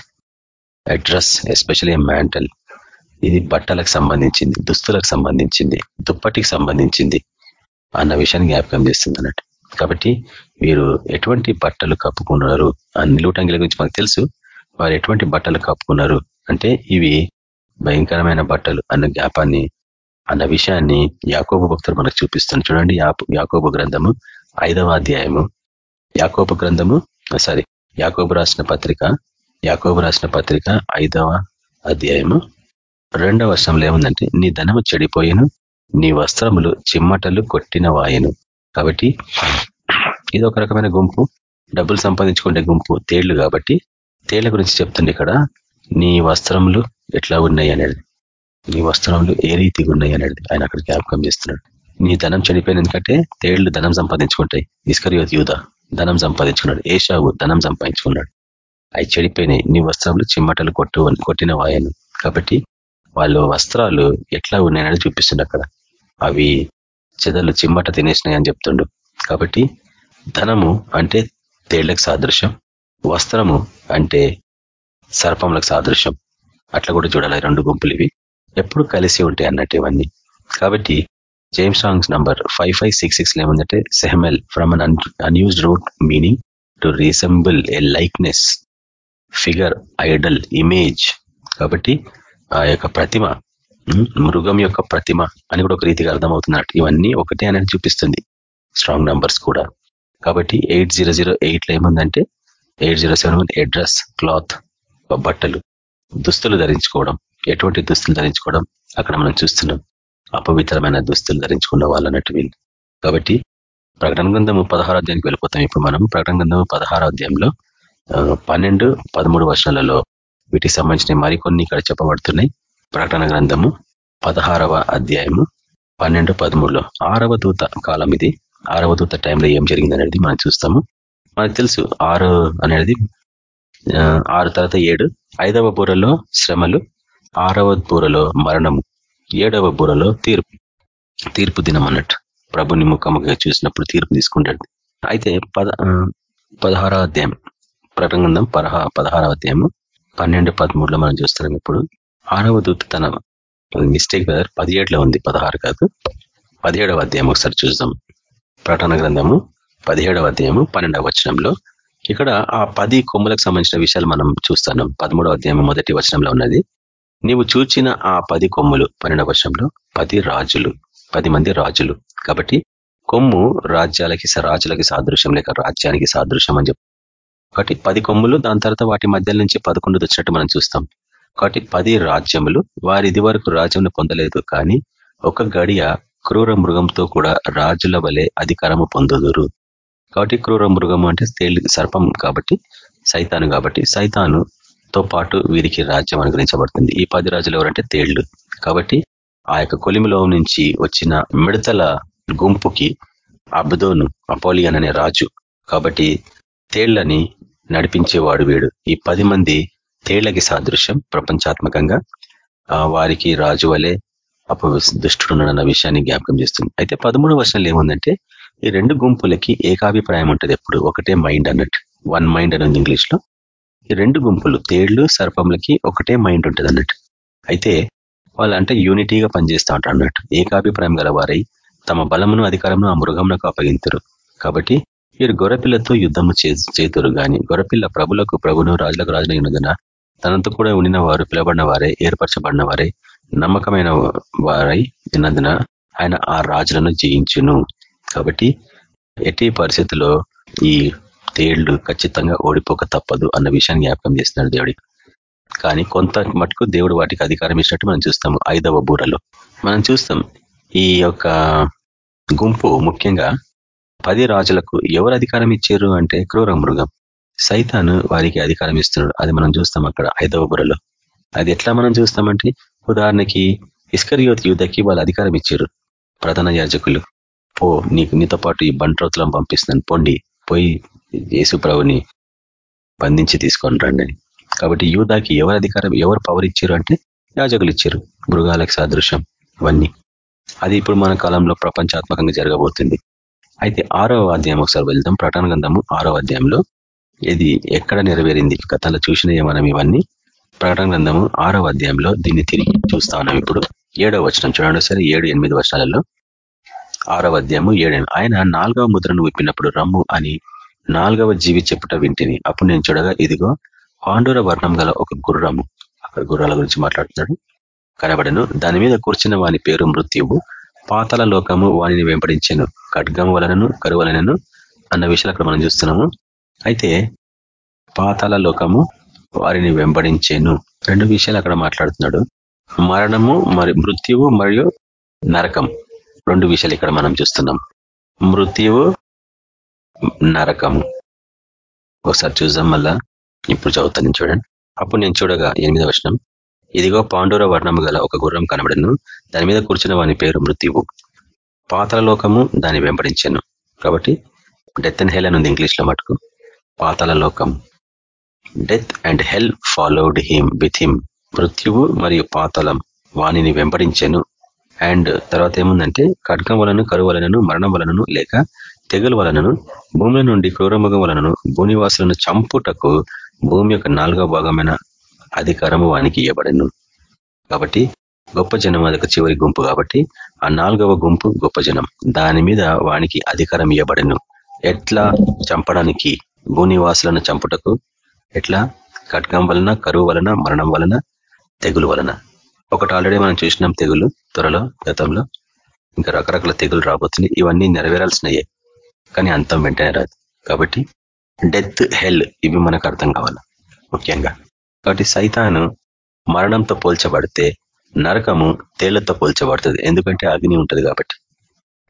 address especially mantle ఇది బట్టలకు సంబంధించింది దుస్తులకు సంబంధించింది దుప్పటికి సంబంధించింది అన్న విషయాన్ని జ్ఞాపకం చేస్తుంది అన్నట్టు కాబట్టి వీరు ఎటువంటి బట్టలు కప్పుకున్నారు ఆ నిలువుటంగిల గురించి మనకు తెలుసు. వారు ఎటువంటి బట్టలు కప్పుకున్నారు అంటే ఇవి భయంకరమైన బట్టలు అన్న జ్ఞాపాన్ని అన్న విషయాన్ని యాకోబు భక్తులు మనకు చూపిస్తుంది చూడండి. యాకోబు గ్రంథము ఐదవ అధ్యాయము. యాకోబు గ్రంథము సారీ యాకోబు రాసిన పత్రిక యాకోబు రాసిన పత్రిక ఐదవ అధ్యాయము. రెండవ వర్షంలో ఏముందంటే నీ ధనము చెడిపోయాను నీ వస్త్రములు చిమ్మటలు కొట్టిన వాయను. కాబట్టి ఇది ఒక రకమైన గుంపు. డబ్బులు సంపాదించుకునే గుంపు తేళ్ళు కాబట్టి. తేళ్ళ గురించి చెప్తుంది ఇక్కడ నీ వస్త్రములు ఎట్లా ఉన్నాయి అనేది. నీ వస్త్రములు ఏ రీతిగా ఉన్నాయి అనేది ఆయన అక్కడ జ్ఞాపకం చేస్తున్నాడు. నీ ధనం చనిపోయిన ఎందుకంటే తేళ్ళు ధనం సంపాదించుకుంటాయి. ఇస్కరియోత్ యూధ ధనం సంపాదించుకున్నాడు. ఏషావు ధనం సంపాదించుకున్నాడు. అవి చెడిపోయినాయి. నీ వస్త్రములు చిమ్మటలు కొట్టు కొట్టిన వాయను. కాబట్టి వాళ్ళు వస్త్రాలు ఎట్లా ఉన్నాయని చూపిస్తుండ అక్కడ. అవి చెదలు చిమ్మట తినేసినాయి అని చెప్తుండు. కాబట్టి ధనము అంటే తేళ్ళకు సాదృశ్యం వస్త్రము అంటే సర్పంలకు సాదృశ్యం. అట్లా కూడా చూడాలి రెండు గుంపులు ఇవి. ఎప్పుడు కలిసి ఉంటాయి అన్నట్టు ఇవన్నీ. కాబట్టి James songs number five five six six ఏముందంటే సెహమెల్ from an unused root meaning to resemble a likeness figure idol image కాబట్టి ఆ యొక్క ప్రతిమ మృగం యొక్క ప్రతిమ అని కూడా ఒక రీతిగా అర్థమవుతున్నట్టు ఇవన్నీ ఒకటే అనేది చూపిస్తుంది. స్ట్రాంగ్ నంబర్స్ కూడా. కాబట్టి ఎయిట్ జీరో జీరో ఎయిట్లో ఏముందంటే eight zero seven a dress cloth బట్టలు. దుస్తులు ధరించుకోవడం. ఎటువంటి దుస్తులు ధరించుకోవడం? అక్కడ మనం చూస్తున్నాం. అపవిత్రమైన దుస్తులు ధరించుకున్న వాళ్ళు అన్నట్టు వీళ్ళు. కాబట్టి ప్రకటన గ్రంథము పదహారో అధ్యాయానికి వెళ్ళిపోతాం. ఇప్పుడు మనం ప్రకటన గ్రంథము పదహారో అధ్యాయంలో పన్నెండు పదమూడు వర్షాలలో వీటికి సంబంధించిన మరికొన్ని ఇక్కడ చెప్పబడుతున్నాయి. ప్రకటన గ్రంథము పదహారవ అధ్యాయము పన్నెండు పదమూడులో ఆరవ దూత కాలం ఇది. ఆరవ దూత టైంలో ఏం జరిగింది అనేది మనం చూస్తాము. మనకు తెలుసు ఆరు అనేది ఆరు తర్వాత ఏడు. ఐదవ బూరలో శ్రమలు ఆరవ బూరలో మరణము ఏడవ బూరలో తీర్పు. తీర్పు దినం అన్నట్టు ప్రభుని ముఖముగా చూసినప్పుడు తీర్పు తీసుకుంటాడు. అయితే పద పదహారవ అధ్యాయం ప్రకటన గ్రంథం పదహా పదహారవ అధ్యాయము పన్నెండు పదమూడులో మనం చూస్తున్నాం ఇప్పుడు. ఆరవ దూత తన మిస్టేక్ బ్రదర్ పదిహేడులో ఉంది పదహారు కాదు. పదిహేడవ అధ్యాయం ఒకసారి చూద్దాం. ప్రకటన గ్రంథము పదిహేడవ అధ్యాయము పన్నెండవ వచనంలో. ఇక్కడ ఆ పది కొమ్ములకు సంబంధించిన విషయాలు మనం చూస్తున్నాం. పదమూడవ అధ్యాయం మొదటి వచనంలో ఉన్నది. నీవు చూచిన ఆ పది కొమ్ములు పన్నెండవ వచనంలో పది రాజులు పది మంది రాజులు. కాబట్టి కొమ్ము రాజ్యాలకి రాజులకి సాదృశ్యం లేక రాజ్యానికి సాదృశ్యం అని చెప్పి కాబట్టి పది కొమ్ములు దాని తర్వాత వాటి మధ్య నుంచి పదకొండు వచ్చినట్టు మనం చూస్తాం. కాబట్టి పది రాజ్యములు వారి ఇది వరకు రాజ్యం పొందలేదు కానీ ఒక గడియ క్రూర మృగంతో కూడా రాజుల వలె అధికారము పొందుదురు. కాబట్టి క్రూర మృగము అంటే తేలి సర్పం కాబట్టి సైతాను కాబట్టి సైతానుతో పాటు వీరికి రాజ్యం అనుగ్రహించబడుతుంది. ఈ పది రాజులు ఎవరంటే తేళ్ళు. కాబట్టి ఆ యొక్క కొలిమిలో నుంచి వచ్చిన మిడతల గుంపుకి అబ్దోను అపోలియన్ అనే రాజు కాబట్టి తేళ్ళని నడిపించేవాడు వీడు. ఈ పది మంది తేళ్ళకి సాదృశ్యం ప్రపంచాత్మకంగా. ఆ వారికి రాజు వలె అప విషయాన్ని జ్ఞాపకం చేస్తుంది. అయితే పదమూడు వర్షాలు ఏముందంటే ఈ రెండు గుంపులకి ఏకాభిప్రాయం ఉంటుంది ఎప్పుడు. ఒకటే మైండ్ అన్నట్టు. వన్ మైండ్ అని ఉంది ఇంగ్లీష్లో ఈ రెండు గుంపులు తేళ్ళు సర్పములకి ఒకటే మైండ్ ఉంటుంది అన్నట్టు. అయితే వాళ్ళు అంటే యూనిటీగా పనిచేస్తూ ఉంటారు అన్నట్టు. ఏకాభిప్రాయం గల వారై తమ బలమును అధికారమును ఆ మృగమునకు అప్పగించరు కాబట్టి వీరు గొర్రెపిల్లతో యుద్ధము చేతురు కానీ గొర్రెపిల్ల ప్రభులకు ప్రభును రాజులకు రాజునైనదన తనంతా కూడా ఉండిన వారు పిలబడిన వారే ఏర్పరచబడిన వారే నమ్మకమైన వారై ఉన్నందున ఆయన ఆ రాజులను జయించును. కాబట్టి ఎట్టి పరిస్థితుల్లో ఈ తేళ్ళు ఖచ్చితంగా ఓడిపోక తప్పదు అన్న విషయాన్ని జ్ఞాపకం చేస్తున్నాడు దేవుడి. కానీ కొంత మటుకు దేవుడు వాటికి అధికారం ఇచ్చినట్టు మనం చూస్తాము ఐదవ బూరలో. మనం చూస్తాం ఈ యొక్క గుంపు ముఖ్యంగా పది రాజులకు ఎవరు అధికారం ఇచ్చారు అంటే క్రూర మృగం. సైతాను వారికి అధికారం ఇస్తున్నాడు. అది మనం చూస్తాం అక్కడ ఐదవ బుర్రలో. అది ఎట్లా మనం చూస్తామంటే ఉదాహరణకి ఇస్కరియోత్ యుద్ధకి వాళ్ళు అధికారం ఇచ్చారు. ప్రధాన యాజకులు పో నీకు నీతో పాటు ఈ బంట్రోతులను పంపిస్తున్నాను. పొండి పోయి యేసు ప్రభుని బంధించి తీసుకొని రండి. కాబట్టి యూదాకి ఎవరు అధికారం ఎవరు పవర్ ఇచ్చారు అంటే యాజకులు ఇచ్చారు. మృగాలకు సాదృశ్యం ఇవన్నీ. అది ఇప్పుడు మన కాలంలో ప్రపంచాత్మకంగా జరగబోతుంది. అయితే ఆరవ అధ్యాయం ఒకసారి వెళ్దాం. ప్రటన గంధము ఆరవ అధ్యాయంలో. ఇది ఎక్కడ నెరవేరింది? గతంలో చూసినవి మనం ఇవన్నీ. ప్రకటన గ్రంథము ఆరవ అధ్యాయంలో దీన్ని తిరిగి చూస్తా ఉన్నాం ఇప్పుడు. ఏడవ వచనం చూడండి సరే ఏడు ఎనిమిది వర్షాలలో ఆరవ అధ్యాయము ఏడు ఆయన నాలుగవ ముద్రను విప్పినప్పుడు రమ్ము అని నాలుగవ జీవి చెప్పుట వింటిని. అప్పుడు నేను చూడగా ఇదిగో పాండూర వర్ణం గల ఒక గుర్రము. అక్కడ గుర్రాల గురించి మాట్లాడుతున్నాడు. కనబడను. దాని మీద కూర్చున్న వాని పేరు మృత్యువు. పాతల లోకము వాణిని వెంపడించాను. ఖడ్గం వలనను కరువలనను అన్న విషయాలు అక్కడ మనం చూస్తున్నాము. అయితే పాతాల లోకము వారిని వెంబడించేను రెండు విషయాలు అక్కడ మాట్లాడుతున్నాడు. మరణము మరి మృత్యువు మరియు నరకం. రెండు విషయాలు ఇక్కడ మనం చూస్తున్నాం. మృత్యువు నరకము. ఒకసారి చూద్దాం మళ్ళా. ఇప్పుడు చదువుతాను చూడండి. అప్పుడు నేను చూడగా ఎనిమిదవ వచనం. ఇదిగో పాండూర వర్ణము గల ఒక గుర్రం కనబడను. దాని మీద కూర్చున్న వాని పేరు మృత్యువు. పాతల దాన్ని వెంబడించాను. కాబట్టి డెత్ అండ్ హెల్ అని ఉంది ఇంగ్లీష్లో మటుకు. పాతల లోకం. Death and hell followed him with him. మృత్యువు మరియు పాతలం వాణిని వెంబడించాను. అండ్ తర్వాత ఏముందంటే ఖడ్గం వలన కరువు వలనను మరణం వలనను లేక తెగులు వలనను భూముల నుండి క్రూరముఖం వలనను భూనివాసులను చంపుటకు భూమి యొక్క నాలుగో భాగమైన అధికారము వానికి ఇవ్వబడను కాబట్టి గొప్ప జనం అదొక చివరి గుంపు కాబట్టి ఆ నాలుగవ గుంపు గొప్ప జనం. దాని మీద వానికి అధికారం ఇవ్వబడను ఎట్లా చంపడానికి భూనివాసులను చంపుటకు? ఎట్లా? ఖడ్గం వలన కరువు వలన మరణం వలన తెగులు వలన. ఒకటి ఆల్రెడీ మనం చూసినాం తెగులు త్వరలో గతంలో. ఇంకా రకరకాల తెగులు రాబోతున్నాయి. ఇవన్నీ నెరవేరాల్సినయే. కానీ అంతం వెంటనే రాదు. కాబట్టి డెత్ హెల్ ఇవి మనకు అర్థం కావాలి. ముఖ్యంగా. కాబట్టి సైతాను మరణంతో పోల్చబడితే నరకము తేళ్ళతో పోల్చబడుతుంది. ఎందుకంటే అగ్ని ఉంటుంది కాబట్టి.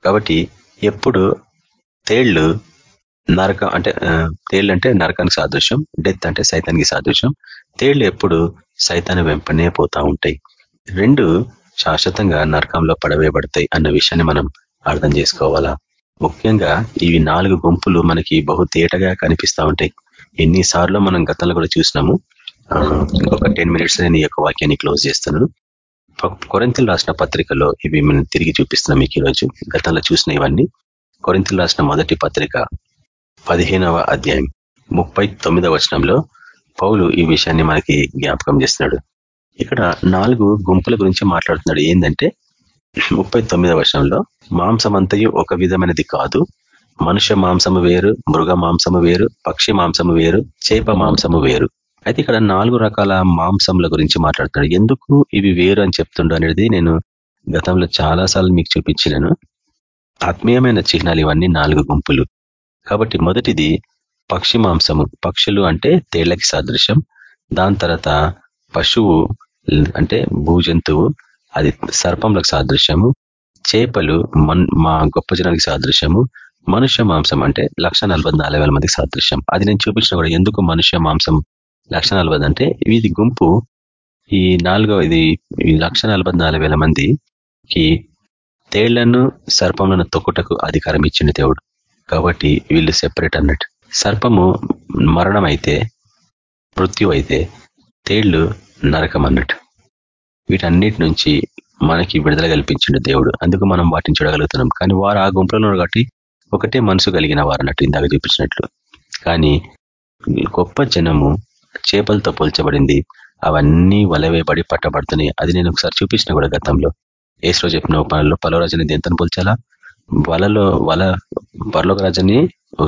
కాబట్టి ఎప్పుడు తేళ్ళు నరకం అంటే తేళ్ళు అంటే నరకానికి సాదృశ్యం డెత్ అంటే సైతానికి సాదృశ్యం. తేళ్ళు ఎప్పుడు సైతాన్ని వెంపనే పోతా ఉంటాయి. రెండు శాశ్వతంగా నరకంలో పడవేయబడతాయి అన్న విషయాన్ని మనం అర్థం చేసుకోవాలా? ముఖ్యంగా ఇవి నాలుగు గుంపులు మనకి బహు తేటగా కనిపిస్తూ ఉంటాయి. ఎన్నిసార్లు మనం గతంలో కూడా చూసినాము. ఇంకొక టెన్ మినిట్స్ నేను ఈ యొక్క వాక్యాన్ని క్లోజ్ చేస్తాను. కొరింతలు రాసిన పత్రికలో ఇవి మనం తిరిగి చూపిస్తున్నాం మీకు ఈరోజు. గతంలో చూసిన ఇవన్నీ. కొరింతలు రాసిన మొదటి పత్రిక పదిహేనవ అధ్యాయం ముప్పై తొమ్మిదవ వచనంలో పౌలు ఈ విషయాన్ని మనకి జ్ఞాపకం చేస్తున్నాడు. ఇక్కడ నాలుగు గుంపుల గురించి మాట్లాడుతున్నాడు. ఏంటంటే ముప్పై తొమ్మిదవ వర్షంలో మాంసమంతయు ఒక విధమైనది కాదు. మనుష్య మాంసము వేరు మృగ మాంసము వేరు పక్షి మాంసము వేరు చేప మాంసము వేరు. అయితే ఇక్కడ నాలుగు రకాల మాంసముల గురించి మాట్లాడుతున్నాడు. ఎందుకు ఇవి వేరు అని చెప్తుండో అనేది నేను గతంలో చాలాసార్లు మీకు చూపించినాను. ఆత్మీయమైన చిహ్నాలు ఇవన్నీ నాలుగు గుంపులు. కాబట్టి మొదటిది పక్షి మాంసము. పక్షులు అంటే తేళ్ళకి సాదృశ్యం. దాని తర్వాత పశువు అంటే భూజంతువు అది సర్పంలకు సాదృశ్యము. చేపలు మా గొప్ప జనానికి సాదృశ్యము. మనుష్య మాంసం అంటే లక్ష మందికి సాదృశ్యం. అది నేను చూపించిన కూడా ఎందుకు మనుష్య మాంసం లక్ష అంటే ఇది గుంపు ఈ నాలుగో ఇది లక్ష మందికి తేళ్ళను సర్పములను తొక్కుటకు అధికారం ఇచ్చింది దేవుడు. కాబట్టి వీళ్ళు సెపరేట్ అన్నట్టు. సర్పము మరణం అయితే మృత్యు అయితే తేళ్ళు నరకం అన్నట్టు. వీటన్నిటి నుంచి మనకి విడుదల కల్పించిండు దేవుడు. అందుకు మనం వాటిని చూడగలుగుతున్నాం. కానీ వారు ఆ గుంపులో కాబట్టి ఒకటే మనసు కలిగిన వారు అన్నట్టు ఇందాక చూపించినట్లు. కానీ గొప్ప జనము చేపలతో పోల్చబడింది. అవన్నీ వలవేయబడి పట్టబడుతున్నాయి. అది నేను ఒకసారి చూపించిన కూడా గతంలో. ఏసులో చెప్పిన పనుల్లో పలవరాజుని దేంతను పోల్చాలా? వలలో వల పర్లోక రాజుని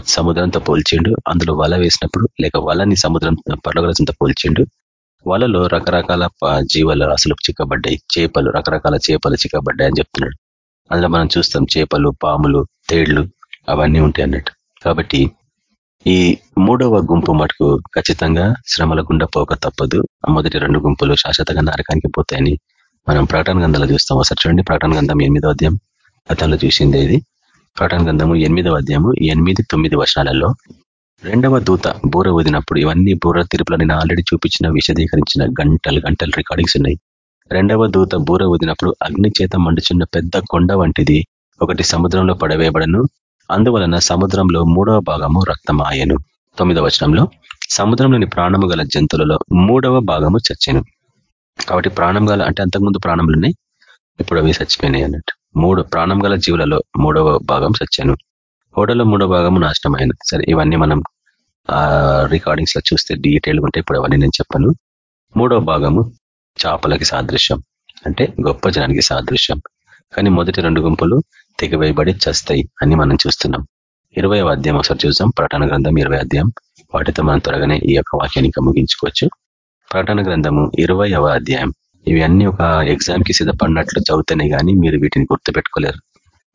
సముద్రంతో పోల్చిండు. అందులో వల వేసినప్పుడు లేక వలని సముద్రం పర్లోక రాజంతో పోల్చిండు. వలలో రకరకాల జీవాలు అసలు చిక్కబడ్డాయి. చేపలు రకరకాల చేపలు చిక్కబడ్డాయి అని చెప్తున్నాడు. అందులో మనం చూస్తాం చేపలు పాములు తేళ్ళు అవన్నీ ఉంటాయి అన్నట్టు. కాబట్టి ఈ మూడవ గుంపు మటుకు ఖచ్చితంగా శ్రమల గుండా పోక తప్పదు. మొదటి రెండు గుంపులు శాశ్వతంగా నరకానికి పోతాయని మనం ప్రకటన గంధాలు చూస్తాం. ఒకసారి చూడండి ప్రకటన గంధం ఎనిమిదో అధ్యాయం. గతంలో చూసిందే ఇది. ప్రకటన గంధము ఎనిమిదవ అధ్యాయము ఎనిమిది తొమ్మిది వర్షాలలో రెండవ దూత బూర ఊదినప్పుడు ఇవన్నీ బూర తిరుపులో నేను ఆల్రెడీ చూపించిన విశదీకరించిన గంటలు గంటలు రికార్డింగ్స్ ఉన్నాయి. రెండవ దూత బూర ఊదినప్పుడు అగ్ని చేత మండుచున్న పెద్ద కొండ వంటిది. ఒకటి సముద్రంలో పడవేయబడను అందువలన సముద్రంలో మూడవ భాగము రక్తమాయను. తొమ్మిదవ వచనంలో సముద్రంలోని ప్రాణము గల జంతువులలో మూడవ భాగము చచ్చాను. కాబట్టి ప్రాణం గల అంటే అంతకుముందు ప్రాణములున్నాయి ఇప్పుడు అవి చచ్చిపోయినాయి అన్నట్టు. మూడు ప్రాణం గల జీవులలో మూడవ భాగం చచ్చాను. ఓడలో మూడో భాగము నాశనమైన సరే ఇవన్నీ మనం రికార్డింగ్స్లో చూస్తే డీటెయిల్ ఉంటే ఇప్పుడు అవన్నీ నేను చెప్పను. మూడవ భాగము చేపలకి సాదృశ్యం. అంటే గొప్ప జనానికి సాదృశ్యం. కానీ మొదటి రెండు గుంపులు తెగివేయబడి చస్తాయి అని మనం చూస్తున్నాం. ఇరవై అధ్యాయం ఒకసారి చూసాం ప్రకటన గ్రంథం ఇరవై అధ్యాయం. వాటితో మనం త్వరగానే ఈ యొక్క వాక్యాన్ని ముగించుకోవచ్చు. ప్రకటన గ్రంథము ఇరవైవ అధ్యాయం. ఇవి అన్ని ఒక ఎగ్జామ్కి సిద్ధపడినట్లు చదువుతానే కానీ మీరు వీటిని గుర్తుపెట్టుకోలేరు.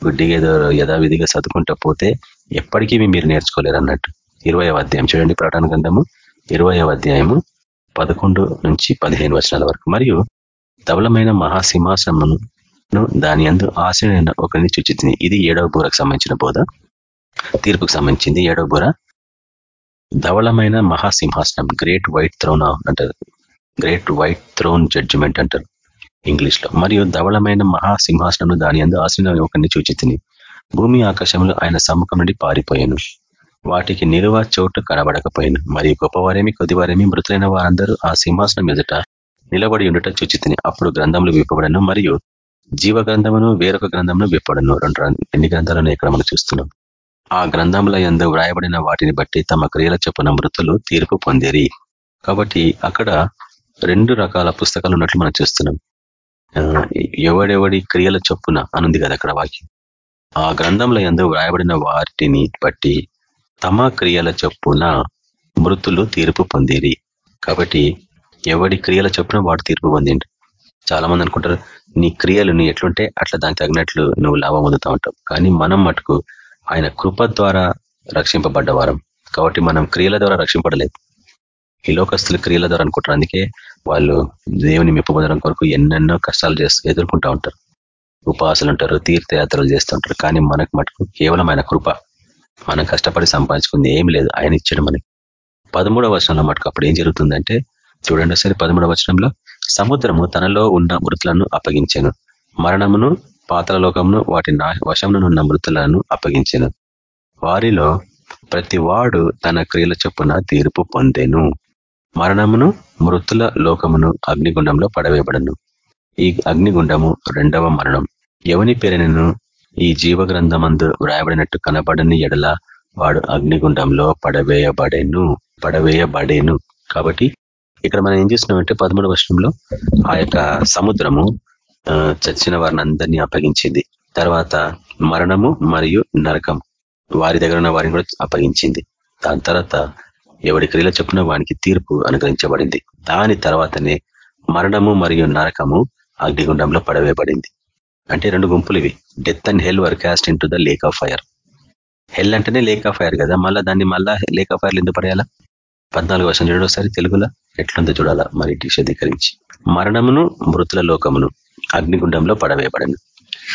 గుడ్డిగా ఏదో యథావిధిగా చదువుకుంటూ పోతే ఎప్పటికీ మీరు నేర్చుకోలేరు అన్నట్టు. ఇరవై అధ్యాయం. చూడండి ప్రకటన గ్రంథము ఇరవై అధ్యాయము పదకొండు నుంచి పదిహేను వచనాల వరకు. మరియు ధవలమైన మహాసింహాసనమును దాని అందు ఆశనైన ఒకరిని చూచితిని ఇది ఏడవ బూరకు సంబంధించిన బోధ. తీర్పుకు సంబంధించింది ఏడవ బూర. ధవళమైన మహాసింహాసనం గ్రేట్ వైట్ థ్రోన్ అంటారు. గ్రేట్ వైట్ థ్రోన్ జడ్జిమెంట్ అంటారు ఇంగ్లీష్లో మరియు ధవళమైన మహాసింహాసనం దాని అందు ఆశ్రయ ఒకరిని చూచి భూమి ఆకాశంలో ఆయన సమ్ముఖం నుండి పారిపోయాను. వాటికి నిలువ చోటు కనబడకపోయాను. మరియు గొప్పవారేమి కొద్దివారేమి మృతులైన వారందరూ ఆ సింహాసనం ఎదుట నిలబడి ఉండట చూచితిని అప్పుడు గ్రంథంలో విప్పబడను. మరియు జీవ గ్రంథమును వేరొక గ్రంథమును విప్పడను. రెండు ఎన్ని గ్రంథాలను ఇక్కడ మనం చూస్తున్నాం? ఆ గ్రంథముల ఎందు వ్రాయబడిన వాటిని బట్టి తమ క్రియల చొప్పున మృతులు తీర్పు పొందేరి. కాబట్టి అక్కడ రెండు రకాల పుస్తకాలు ఉన్నట్లు మనం చూస్తున్నాం. ఎవడెవడి క్రియల చొప్పున అనుంది కదా అక్కడ వాక్యం. ఆ గ్రంథంలో ఎందు వ్రాయబడిన వాటిని బట్టి తమ క్రియల చొప్పున మృతులు తీర్పు పొందేరి. కాబట్టి ఎవడి క్రియల చొప్పున వాడు తీర్పు పొందిండు? చాలా మంది అనుకుంటారు నీ క్రియలు నీ ఎట్లుంటే అట్లా దానికి తగినట్లు నువ్వు లాభం పొందుతా ఉంటావు. కానీ మనం మటుకు ఆయన కృప ద్వారా రక్షింపబడ్డ వారం. కాబట్టి మనం క్రియల ద్వారా రక్షింపడలేదు. ఈ లోకస్తులు క్రియల ద్వారా అనుకుంటారు. అందుకే వాళ్ళు దేవుని మెప్పుబడడం కొరకు ఎన్నెన్నో కష్టాలు చేస్తూ ఎదుర్కొంటూ ఉంటారు. ఉపాసలు ఉంటారు తీర్థయాత్రలు చేస్తుంటారు కానీ మనకు మటుకు కేవలం ఆయన కృప. మనం కష్టపడి సంపాదించుకుంది ఏం లేదు. ఆయన ఇచ్చాడు మనకి. పదమూడవ వచనంలో మటుకు అప్పుడు ఏం జరుగుతుందంటే చూడండి సరే పదమూడవ వచనంలో. సముద్రము తనలో ఉన్న మృతులను అప్పగించాను. మరణమును పాతల లోకమును వాటి వశమునున్న మృతులను అప్పగించాను. వారిలో ప్రతి వాడు తన క్రియల చొప్పున తీర్పు పొందెను. మరణమును మృతుల లోకమును అగ్నిగుండంలో పడవేయబడను. ఈ అగ్నిగుండము రెండవ మరణం. ఎవని పేరైనను? ఈ జీవ గ్రంథమందు వ్రాయబడినట్టు కనబడని ఎడల వాడు అగ్నిగుండంలో పడవేయబడేను పడవేయబడేను. కాబట్టి ఇక్కడ మనం ఏం చేస్తున్నామంటే పదమూడు వర్షంలో ఆ యొక్క సముద్రము చచ్చిన వారిని అందరినీ అప్పగించింది. తర్వాత మరణము మరియు నరకం. వారి దగ్గర ఉన్న వారిని కూడా అప్పగించింది. దాని తర్వాత ఎవడి క్రియల చొప్పున వానికి తీర్పు అనుగ్రహించబడింది. దాని తర్వాతనే మరణము మరియు నరకము అగ్నిగుండంలో పడవేయబడింది. అంటే రెండు గుంపులు ఇవి. Death and hell were cast in the lake of fire hell అంటేనే లేక్ ఆఫ్ ఫైర్ కదా. మళ్ళీ దాన్ని మళ్ళా లేక్ ఆఫ్ ఫైర్ ఎందుకు పడేయాలా? పద్నాలుగు వర్షం చూడడం ఒకసారి తెలుగులో ఎట్లుందో చూడాలా. మరి విశదీకరించి మరణమును మృతుల లోకమును అగ్నిగుండంలో పడవేయబడను.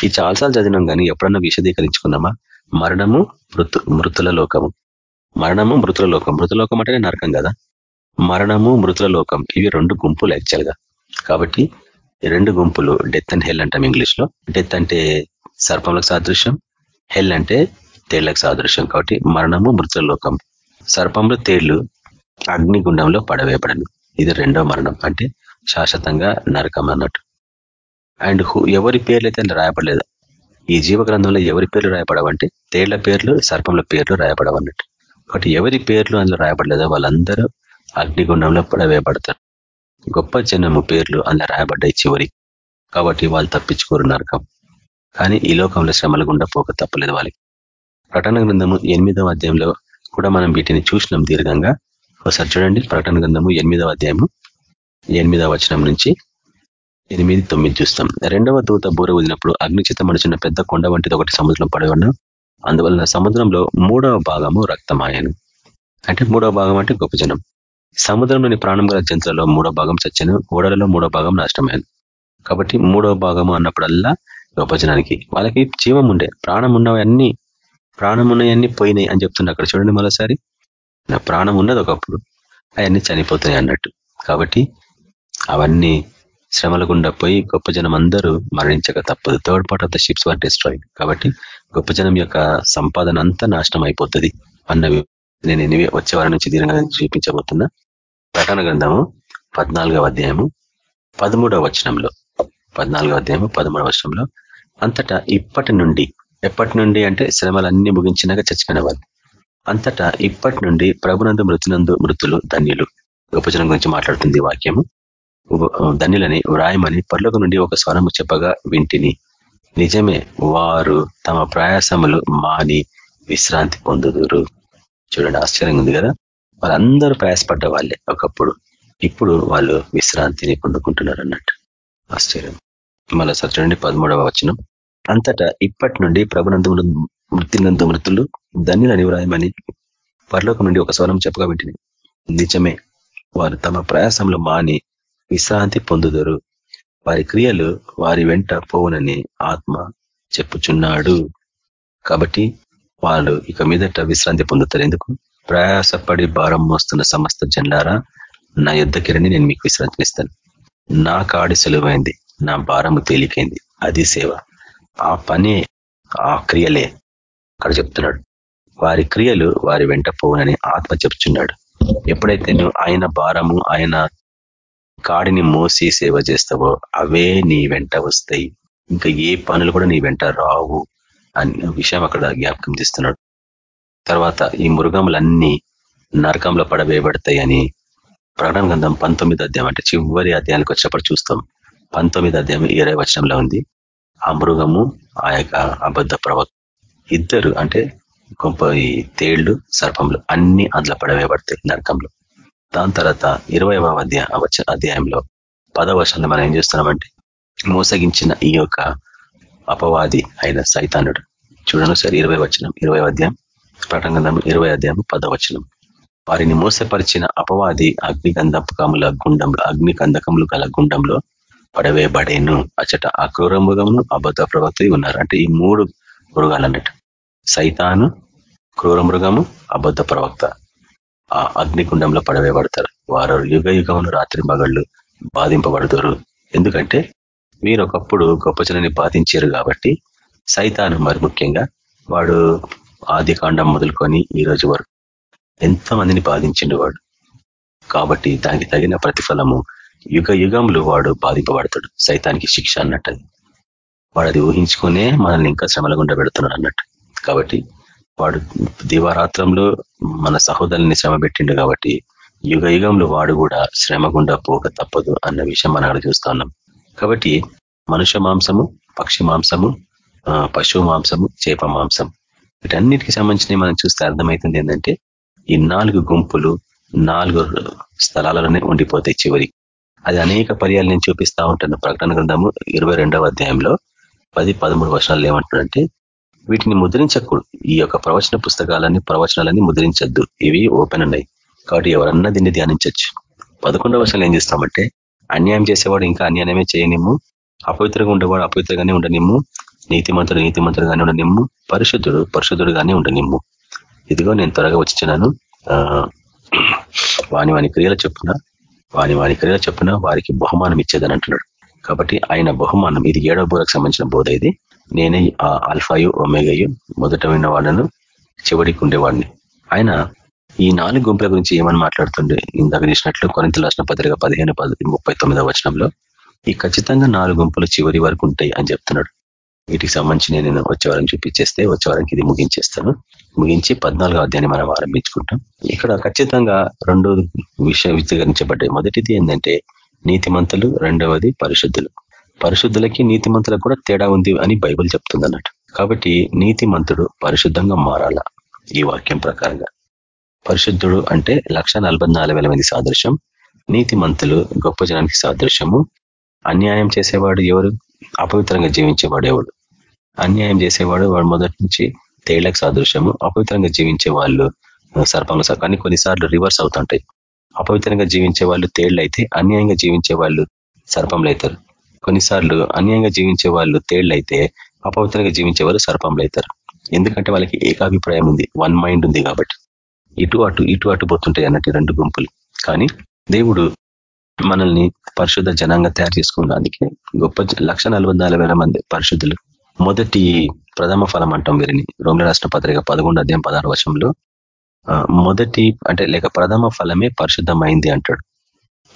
ఈ చాలాసార్లు చదివినాం కానీ ఎప్పుడన్నా విశదీకరించుకున్నామా మరణము మృతు మృతుల లోకము. మరణము మృతుల లోకం. మృతులోకం అంటేనే నరకం కదా? మరణము మృతుల లోకం. ఇవి రెండు గుంపులు యాక్చువల్గా కాబట్టి రెండు గుంపులు డెత్ అండ్ హెల్ అంటాం ఇంగ్లీష్లో డెత్ అంటే సర్పంలకు సాదృశ్యం హెల్ అంటే తేళ్ళకు సాదృశ్యం. కాబట్టి మరణము మృతుల లోకం. సర్పంలో తేళ్ళు అగ్నిగుండంలో పడవేయబడను. ఇది రెండో మరణం అంటే శాశ్వతంగా నరకం అన్నట్టు. అండ్ ఎవరి పేర్లు అయితే రాయపడలేదు ఈ జీవ గ్రంథంలో ఎవరి పేర్లు రాయపడవంటే తేళ్ళ పేర్లు సర్పంల పేర్లు రాయపడవన్నట్టు కాబట్టి ఎవరి పేర్లు అందులో రాయబడలేదో వాళ్ళందరూ అగ్నిగుండంలో పడవేయబడతారు. గొప్ప జనము పేర్లు అందులో రాయబడ్డాయి చివరి. కాబట్టి వాళ్ళు తప్పించుకోరు నరకం. కానీ ఈ లోకంలో శ్రమల గుండా పోక తప్పలేదు వాళ్ళకి. ప్రకటన గ్రంథము ఎనిమిదవ అధ్యాయంలో కూడా మనం వీటిని చూసినాం దీర్ఘంగా. ఒకసారి చూడండి ప్రకటన గ్రంథము ఎనిమిదవ అధ్యాయము ఎనిమిదవ వచనం నుంచి ఎనిమిది తొమ్మిది చూస్తాం. రెండవ దూత బూర ఊదినప్పుడు అగ్నిచిత మనుచున్న పెద్ద కొండ వంటిది ఒకటి సముద్రం పడి అందువలన సముద్రంలో మూడవ భాగము రక్తమాయను. అంటే మూడవ భాగం అంటే గొప్ప జనం. సముద్రంలోని ప్రాణం గల జంతువులలో మూడో భాగం చచ్చాను ఓడలలో మూడో భాగం నష్టమైంది కాబట్టి మూడో భాగము అన్నప్పుడల్లా గొప్ప జనానికి వాళ్ళకి జీవం ఉండే ప్రాణం ఉన్నవన్నీ ప్రాణం ఉన్నవన్నీ పోయినాయి అని చెప్తున్నా అక్కడ చూడండి మరోసారి. నా ప్రాణం ఉన్నది ఒకప్పుడు. అవన్నీ చనిపోతాయి అన్నట్టు. కాబట్టి అవన్నీ శ్రమల గుండా పోయి గొప్ప జనం అందరూ మరణించక తప్పదు. Third part of the ships were destroyed కాబట్టి గొప్ప జనం యొక్క సంపాదన అంతా నాశనం అయిపోతుంది అన్నవి నేను ఎనివే వచ్చే వారి నుంచి దీనిగా చూపించబోతున్నా ప్రకటన గ్రంథము పద్నాలుగవ అధ్యాయము పదమూడవ వచనంలో. పద్నాలుగవ అధ్యాయము పదమూడవ వచనంలో. అంతటా ఇప్పటి నుండి ఎప్పటి నుండి అంటే శ్రమలన్నీ ముగించినాక చచ్చిపోయిన వాళ్ళు. అంతటా ఇప్పటి నుండి ప్రభునందు మృతునందు మృతులు ధన్యులు. గొప్పజనం గురించి మాట్లాడుతుంది వాక్యము. ధన్యులని వ్రాయమని పర్లోక నుండి ఒక స్వరము చెప్పగా వింటిని. నిజమే వారు తమ ప్రయాసములు మాని విశ్రాంతి పొందుదురు. చూడండి ఆశ్చర్యంగా ఉంది కదా? వాళ్ళందరూ ప్రయాసపడ్డ వాళ్ళే ఒకప్పుడు. ఇప్పుడు వాళ్ళు విశ్రాంతిని పొందుకుంటున్నారు అన్నట్టు. ఆశ్చర్యం. మళ్ళీ సార్ చూడండి పదమూడవ వచనం. అంతటా ఇప్పటి నుండి ప్రభునందు మృత్యునందు మృతులు ధన్యులు అనివ్రాయమని పరలోకం నుండి ఒక స్వరం చెప్పగా నిజమే వారు తమ ప్రయాసంలో మాని విశ్రాంతి పొందుదరు. వారి క్రియలు వారి వెంట పోవునని ఆత్మ చెప్పుచున్నాడు. కాబట్టి వాళ్ళు ఇక మీదట విశ్రాంతి పొందుతారు. ఎందుకు? ప్రయాసపడి భారం మోస్తున్న సమస్త జన్లారా నా యుద్ధకిరణి నేను మీకు విశ్రాంతినిస్తాను. నా కాడి సులువైంది నా భారము తేలికైంది. అది సేవ. ఆ పని ఆ క్రియలే. అక్కడ చెప్తున్నాడు. వారి క్రియలు వారి వెంట పోవునని ఆత్మ చెప్తున్నాడు. ఎప్పుడైతే నువ్వు ఆయన భారము ఆయన కాడిని మోసి సేవ చేస్తావో అవే నీ వెంట వస్తాయి. ఇంకా ఏ పనులు కూడా నీ వెంట రావు అనే విషయం అక్కడ జ్ఞాపకం చేస్తున్నాడు. తర్వాత ఈ మృగములన్నీ నరకంలో పడవేయబడతాయి అని ప్రకటన గ్రంథం పంతొమ్మిది అధ్యాయం అంటే చివరి అధ్యాయానికి వచ్చినప్పుడు చూస్తాం. పంతొమ్మిది అధ్యాయం ఇరవై వచనంలో ఉంది. ఆ మృగము ఆ యొక్క అబద్ధ ప్రవక్ ఇద్దరు అంటే గొప్ప ఈ తేళ్ళు సర్పంలు అన్ని అందులో పడవేయబడతాయి నరకంలో. దాని తర్వాత ఇరవైవ అధ్యాయ అధ్యాయంలో పదవ మనం ఏం చేస్తున్నామంటే మోసగించిన ఈ యొక్క అపవాది అయిన సైతానుడు. చూడను సరే ఇరవై వచనం ఇరవై అధ్యాయం ప్రకటన ఇరవై అధ్యాయం పదవచనం వారిని మోసపరిచిన అపవాది అగ్ని గంధకముల గుండంలో అగ్ని గంధకములు గల గుండంలో పడవేయబడేను. అచ్చట అక్రూర మృగమును అబద్ధ ప్రవక్త ఉన్నారు. అంటే ఈ మూడు మృగాలు అన్నట్టు. సైతాను క్రూర మృగము అబద్ధ ప్రవక్త. ఆ అగ్నికుండంలో పడవేయబడతారు. వారు యుగ యుగమును రాత్రి మగళ్ళు బాధింపబడతారు ఎందుకంటే మీరు ఒకప్పుడు గొప్పచనని బాధించారు కాబట్టి సైతాను మరి ముఖ్యంగా వాడు ఆది కాండం మొదలుకొని ఈ రోజు వరకు ఎంతమందిని బాధించిండు వాడు. కాబట్టి దానికి తగిన ప్రతిఫలము యుగ యుగంలో వాడు బాధింపబడతాడు. సైతానికి శిక్ష అన్నట్టు వాడు అది ఊహించుకునే మనల్ని ఇంకా శ్రమల గుండా పెడుతున్నాడు అన్నట్టు. కాబట్టి వాడు దివారాత్రంలో మన సహోదరుని శ్రమ పెట్టిండు కాబట్టి యుగ యుగంలో వాడు కూడా శ్రమ గుండా పోక తప్పదు అన్న విషయం మనం అక్కడ చూస్తా ఉన్నాం. కాబట్టి మనుష్య మాంసము పక్షి మాంసము పశువు మాంసము చేప మాంసం వీటన్నిటికి సంబంధించిన మనం చూస్తే అర్థమవుతుంది ఏంటంటే ఈ నాలుగు గుంపులు నాలుగు స్థలాలలోనే ఉండిపోతాయి చివరి. అది అనేక పర్యాలు నేను చూపిస్తా ఉంటాను. ప్రకటన గ్రంథము ఇరవై అధ్యాయంలో పది పదమూడు వర్షాలు ఏమంటున్నాడంటే వీటిని ముద్రించకూడదు ఈ యొక్క ప్రవచన పుస్తకాలన్నీ ప్రవచనాలన్నీ ముద్రించద్దు. ఇవి ఓపెన్ ఉన్నాయి. కాబట్టి ఎవరన్నా దీన్ని ధ్యానించవచ్చు పదకొండవ వర్షాలు ఏం చేస్తామంటే అన్యాయం చేసేవాడు ఇంకా అన్యాయమే చేయనిమ్ము. అపవిత్రంగా ఉండేవాడు అపవిత్రంగానే ఉండనిమ్ము. నీతిమంతుడు నీతిమంతుడుగానే ఉండనిమ్ము. పరిశుద్ధుడు పరిశుద్ధుడుగానే ఉండనిమ్ము. ఇదిగో నేను త్వరగా వచ్చినాను వాని వాని క్రియల చెప్పున వాని వాని క్రియల చెప్పున వారికి బహుమానం ఇచ్చేదని అంటున్నాడు కాబట్టి ఆయన బహుమానం ఇది ఏడవ బోరకు సంబంధించిన బోధ ఇది. నేనే ఆ అల్ఫాయు ఒమేగయు మొదట వాళ్ళను చివరికి ఉండేవాడిని. ఆయన ఈ నాలుగు గుంపుల గురించి ఏమని మాట్లాడుతుండే? ఇందాక చేసినట్లు కొరింత రాసిన పత్రిక పదిహేను ముప్పై తొమ్మిదవ వచనంలో ఈ ఖచ్చితంగా నాలుగు గుంపులు చివరి వరకు ఉంటాయి అని చెప్తున్నాడు. వీటికి సంబంధించి నేను వచ్చేవారం చూపించేస్తే వచ్చేవారానికి ఇది ముగించేస్తాను. ముగించి పద్నాలుగో అధ్యాయాన్ని మనం ఆరంభించుకుంటాం. ఇక్కడ ఖచ్చితంగా రెండు విషయం విస్తరించబడ్డాయి మొదటిది ఏంటంటే నీతిమంతులు రెండవది పరిశుద్ధులు. పరిశుద్ధులకి నీతిమంతులకు కూడా తేడా ఉంది అని బైబుల్ చెప్తుంది అన్నట్టు కాబట్టి నీతిమంతుడు పరిశుద్ధంగా మారాల ఈ వాక్యం ప్రకారంగా? పరిశుద్ధుడు అంటే లక్ష మంది సాదృశ్యం. నీతిమంతులు గొప్ప జనానికి సాదృశ్యము. అన్యాయం చేసేవాడు ఎవరు? అపవిత్రంగా జీవించేవాడు ఎవడు? అన్యాయం చేసేవాడు వాడు మొదటి నుంచి తేళ్ళకు సాదృశ్యము. అపవిత్రంగా జీవించే వాళ్ళు సర్పంలో కానీ కొన్నిసార్లు రివర్స్ అవుతుంటాయి. అపవిత్రంగా జీవించే వాళ్ళు తేళ్ళు అయితే అన్యాయంగా జీవించే వాళ్ళు సర్పంలు అవుతారు కొన్నిసార్లు అన్యాయంగా జీవించే వాళ్ళు తేళ్ళు అయితే అపవిత్రంగా జీవించే వాళ్ళు సర్పంలు అవుతారు ఎందుకంటే వాళ్ళకి ఏకాభిప్రాయం ఉంది వన్ మైండ్ ఉంది కాబట్టి. ఇటు అటు ఇటు అటు పోతుంటాయి అన్నట్టు రెండు గుంపులు. కానీ దేవుడు మనల్ని పరిశుద్ధ జనంగా తయారు చేసుకున్న అందుకే గొప్ప లక్ష మంది పరిశుద్ధులు. మొదటి ప్రథమ ఫలం అంటాం వీరిని. రోమిల రాష్ట్ర పత్రిక పదకొండు అధ్యాయం పదహారు వర్షంలో మొదటి అంటే లేక ప్రథమ ఫలమే పరిశుద్ధమైంది అంటాడు.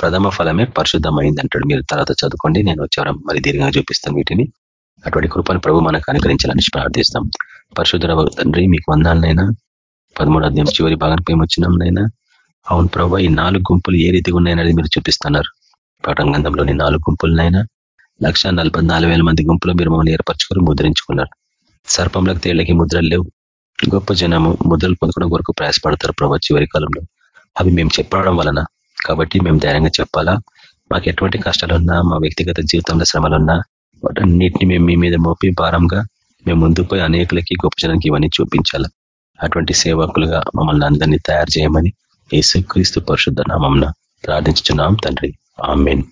ప్రథమ ఫలమే పరిశుద్ధమైంది అంటాడు. మీరు తర్వాత చదువుకోండి. నేను వచ్చేవరం మరి దీర్ఘంగా చూపిస్తాను వీటిని. అటువంటి కృపను ప్రభు మనకు అనుకరించాలని ప్రార్థిస్తాం. పరిశుద్ధ తండ్రి మీకు వందాలనైనా పదమూడు అధ్యాయం చివరి భాగానికి మేము వచ్చినాంనైనా అవును ప్రభు ఈ నాలుగు గుంపులు ఏ రీతిగా ఉన్నాయనేది మీరు చూపిస్తున్నారు. ప్రకటన గంధంలోని నాలుగు గుంపులనైనా లక్ష మంది గుంపులు మీరు మమ్మల్ని ఏర్పరచుకొని ముద్రించుకున్నారు. సర్పంలకు తేళ్ళకి ముద్రలు లేవు. గొప్ప జనము ముద్రలు పొందుకోవడం వరకు ప్రయాసపడతారు ప్రభు. చివరి కాలంలో అవి మేము చెప్పడం వలన కాబట్టి మేము ధైర్యంగా చెప్పాలా? మాకు ఎటువంటి కష్టాలున్నా మా వ్యక్తిగత జీవితంలో శ్రమలున్నా వాటన్నిటిని మేము మీ మీద మోపి భారంగా మేము ముందుకు పోయి అనేకులకి గొప్ప జనానికి ఇవన్నీ చూపించాలా? అటువంటి సేవకులుగా మమ్మల్ని అందరినీ తయారు చేయమని యేసుక్రీస్తు పరిశుద్ధ నామంన ప్రార్థించున్నాం తండ్రి. ఆమెన్.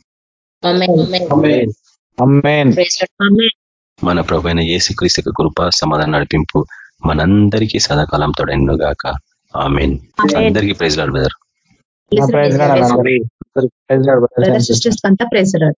మన ప్రభైన యేసుక్రీస్తు కృప సమాధానం నడిపింపు మనందరికీ సదాకాలం తోడైన గాక ఆమెన్. అందరికీ praise lord brother. Praise lord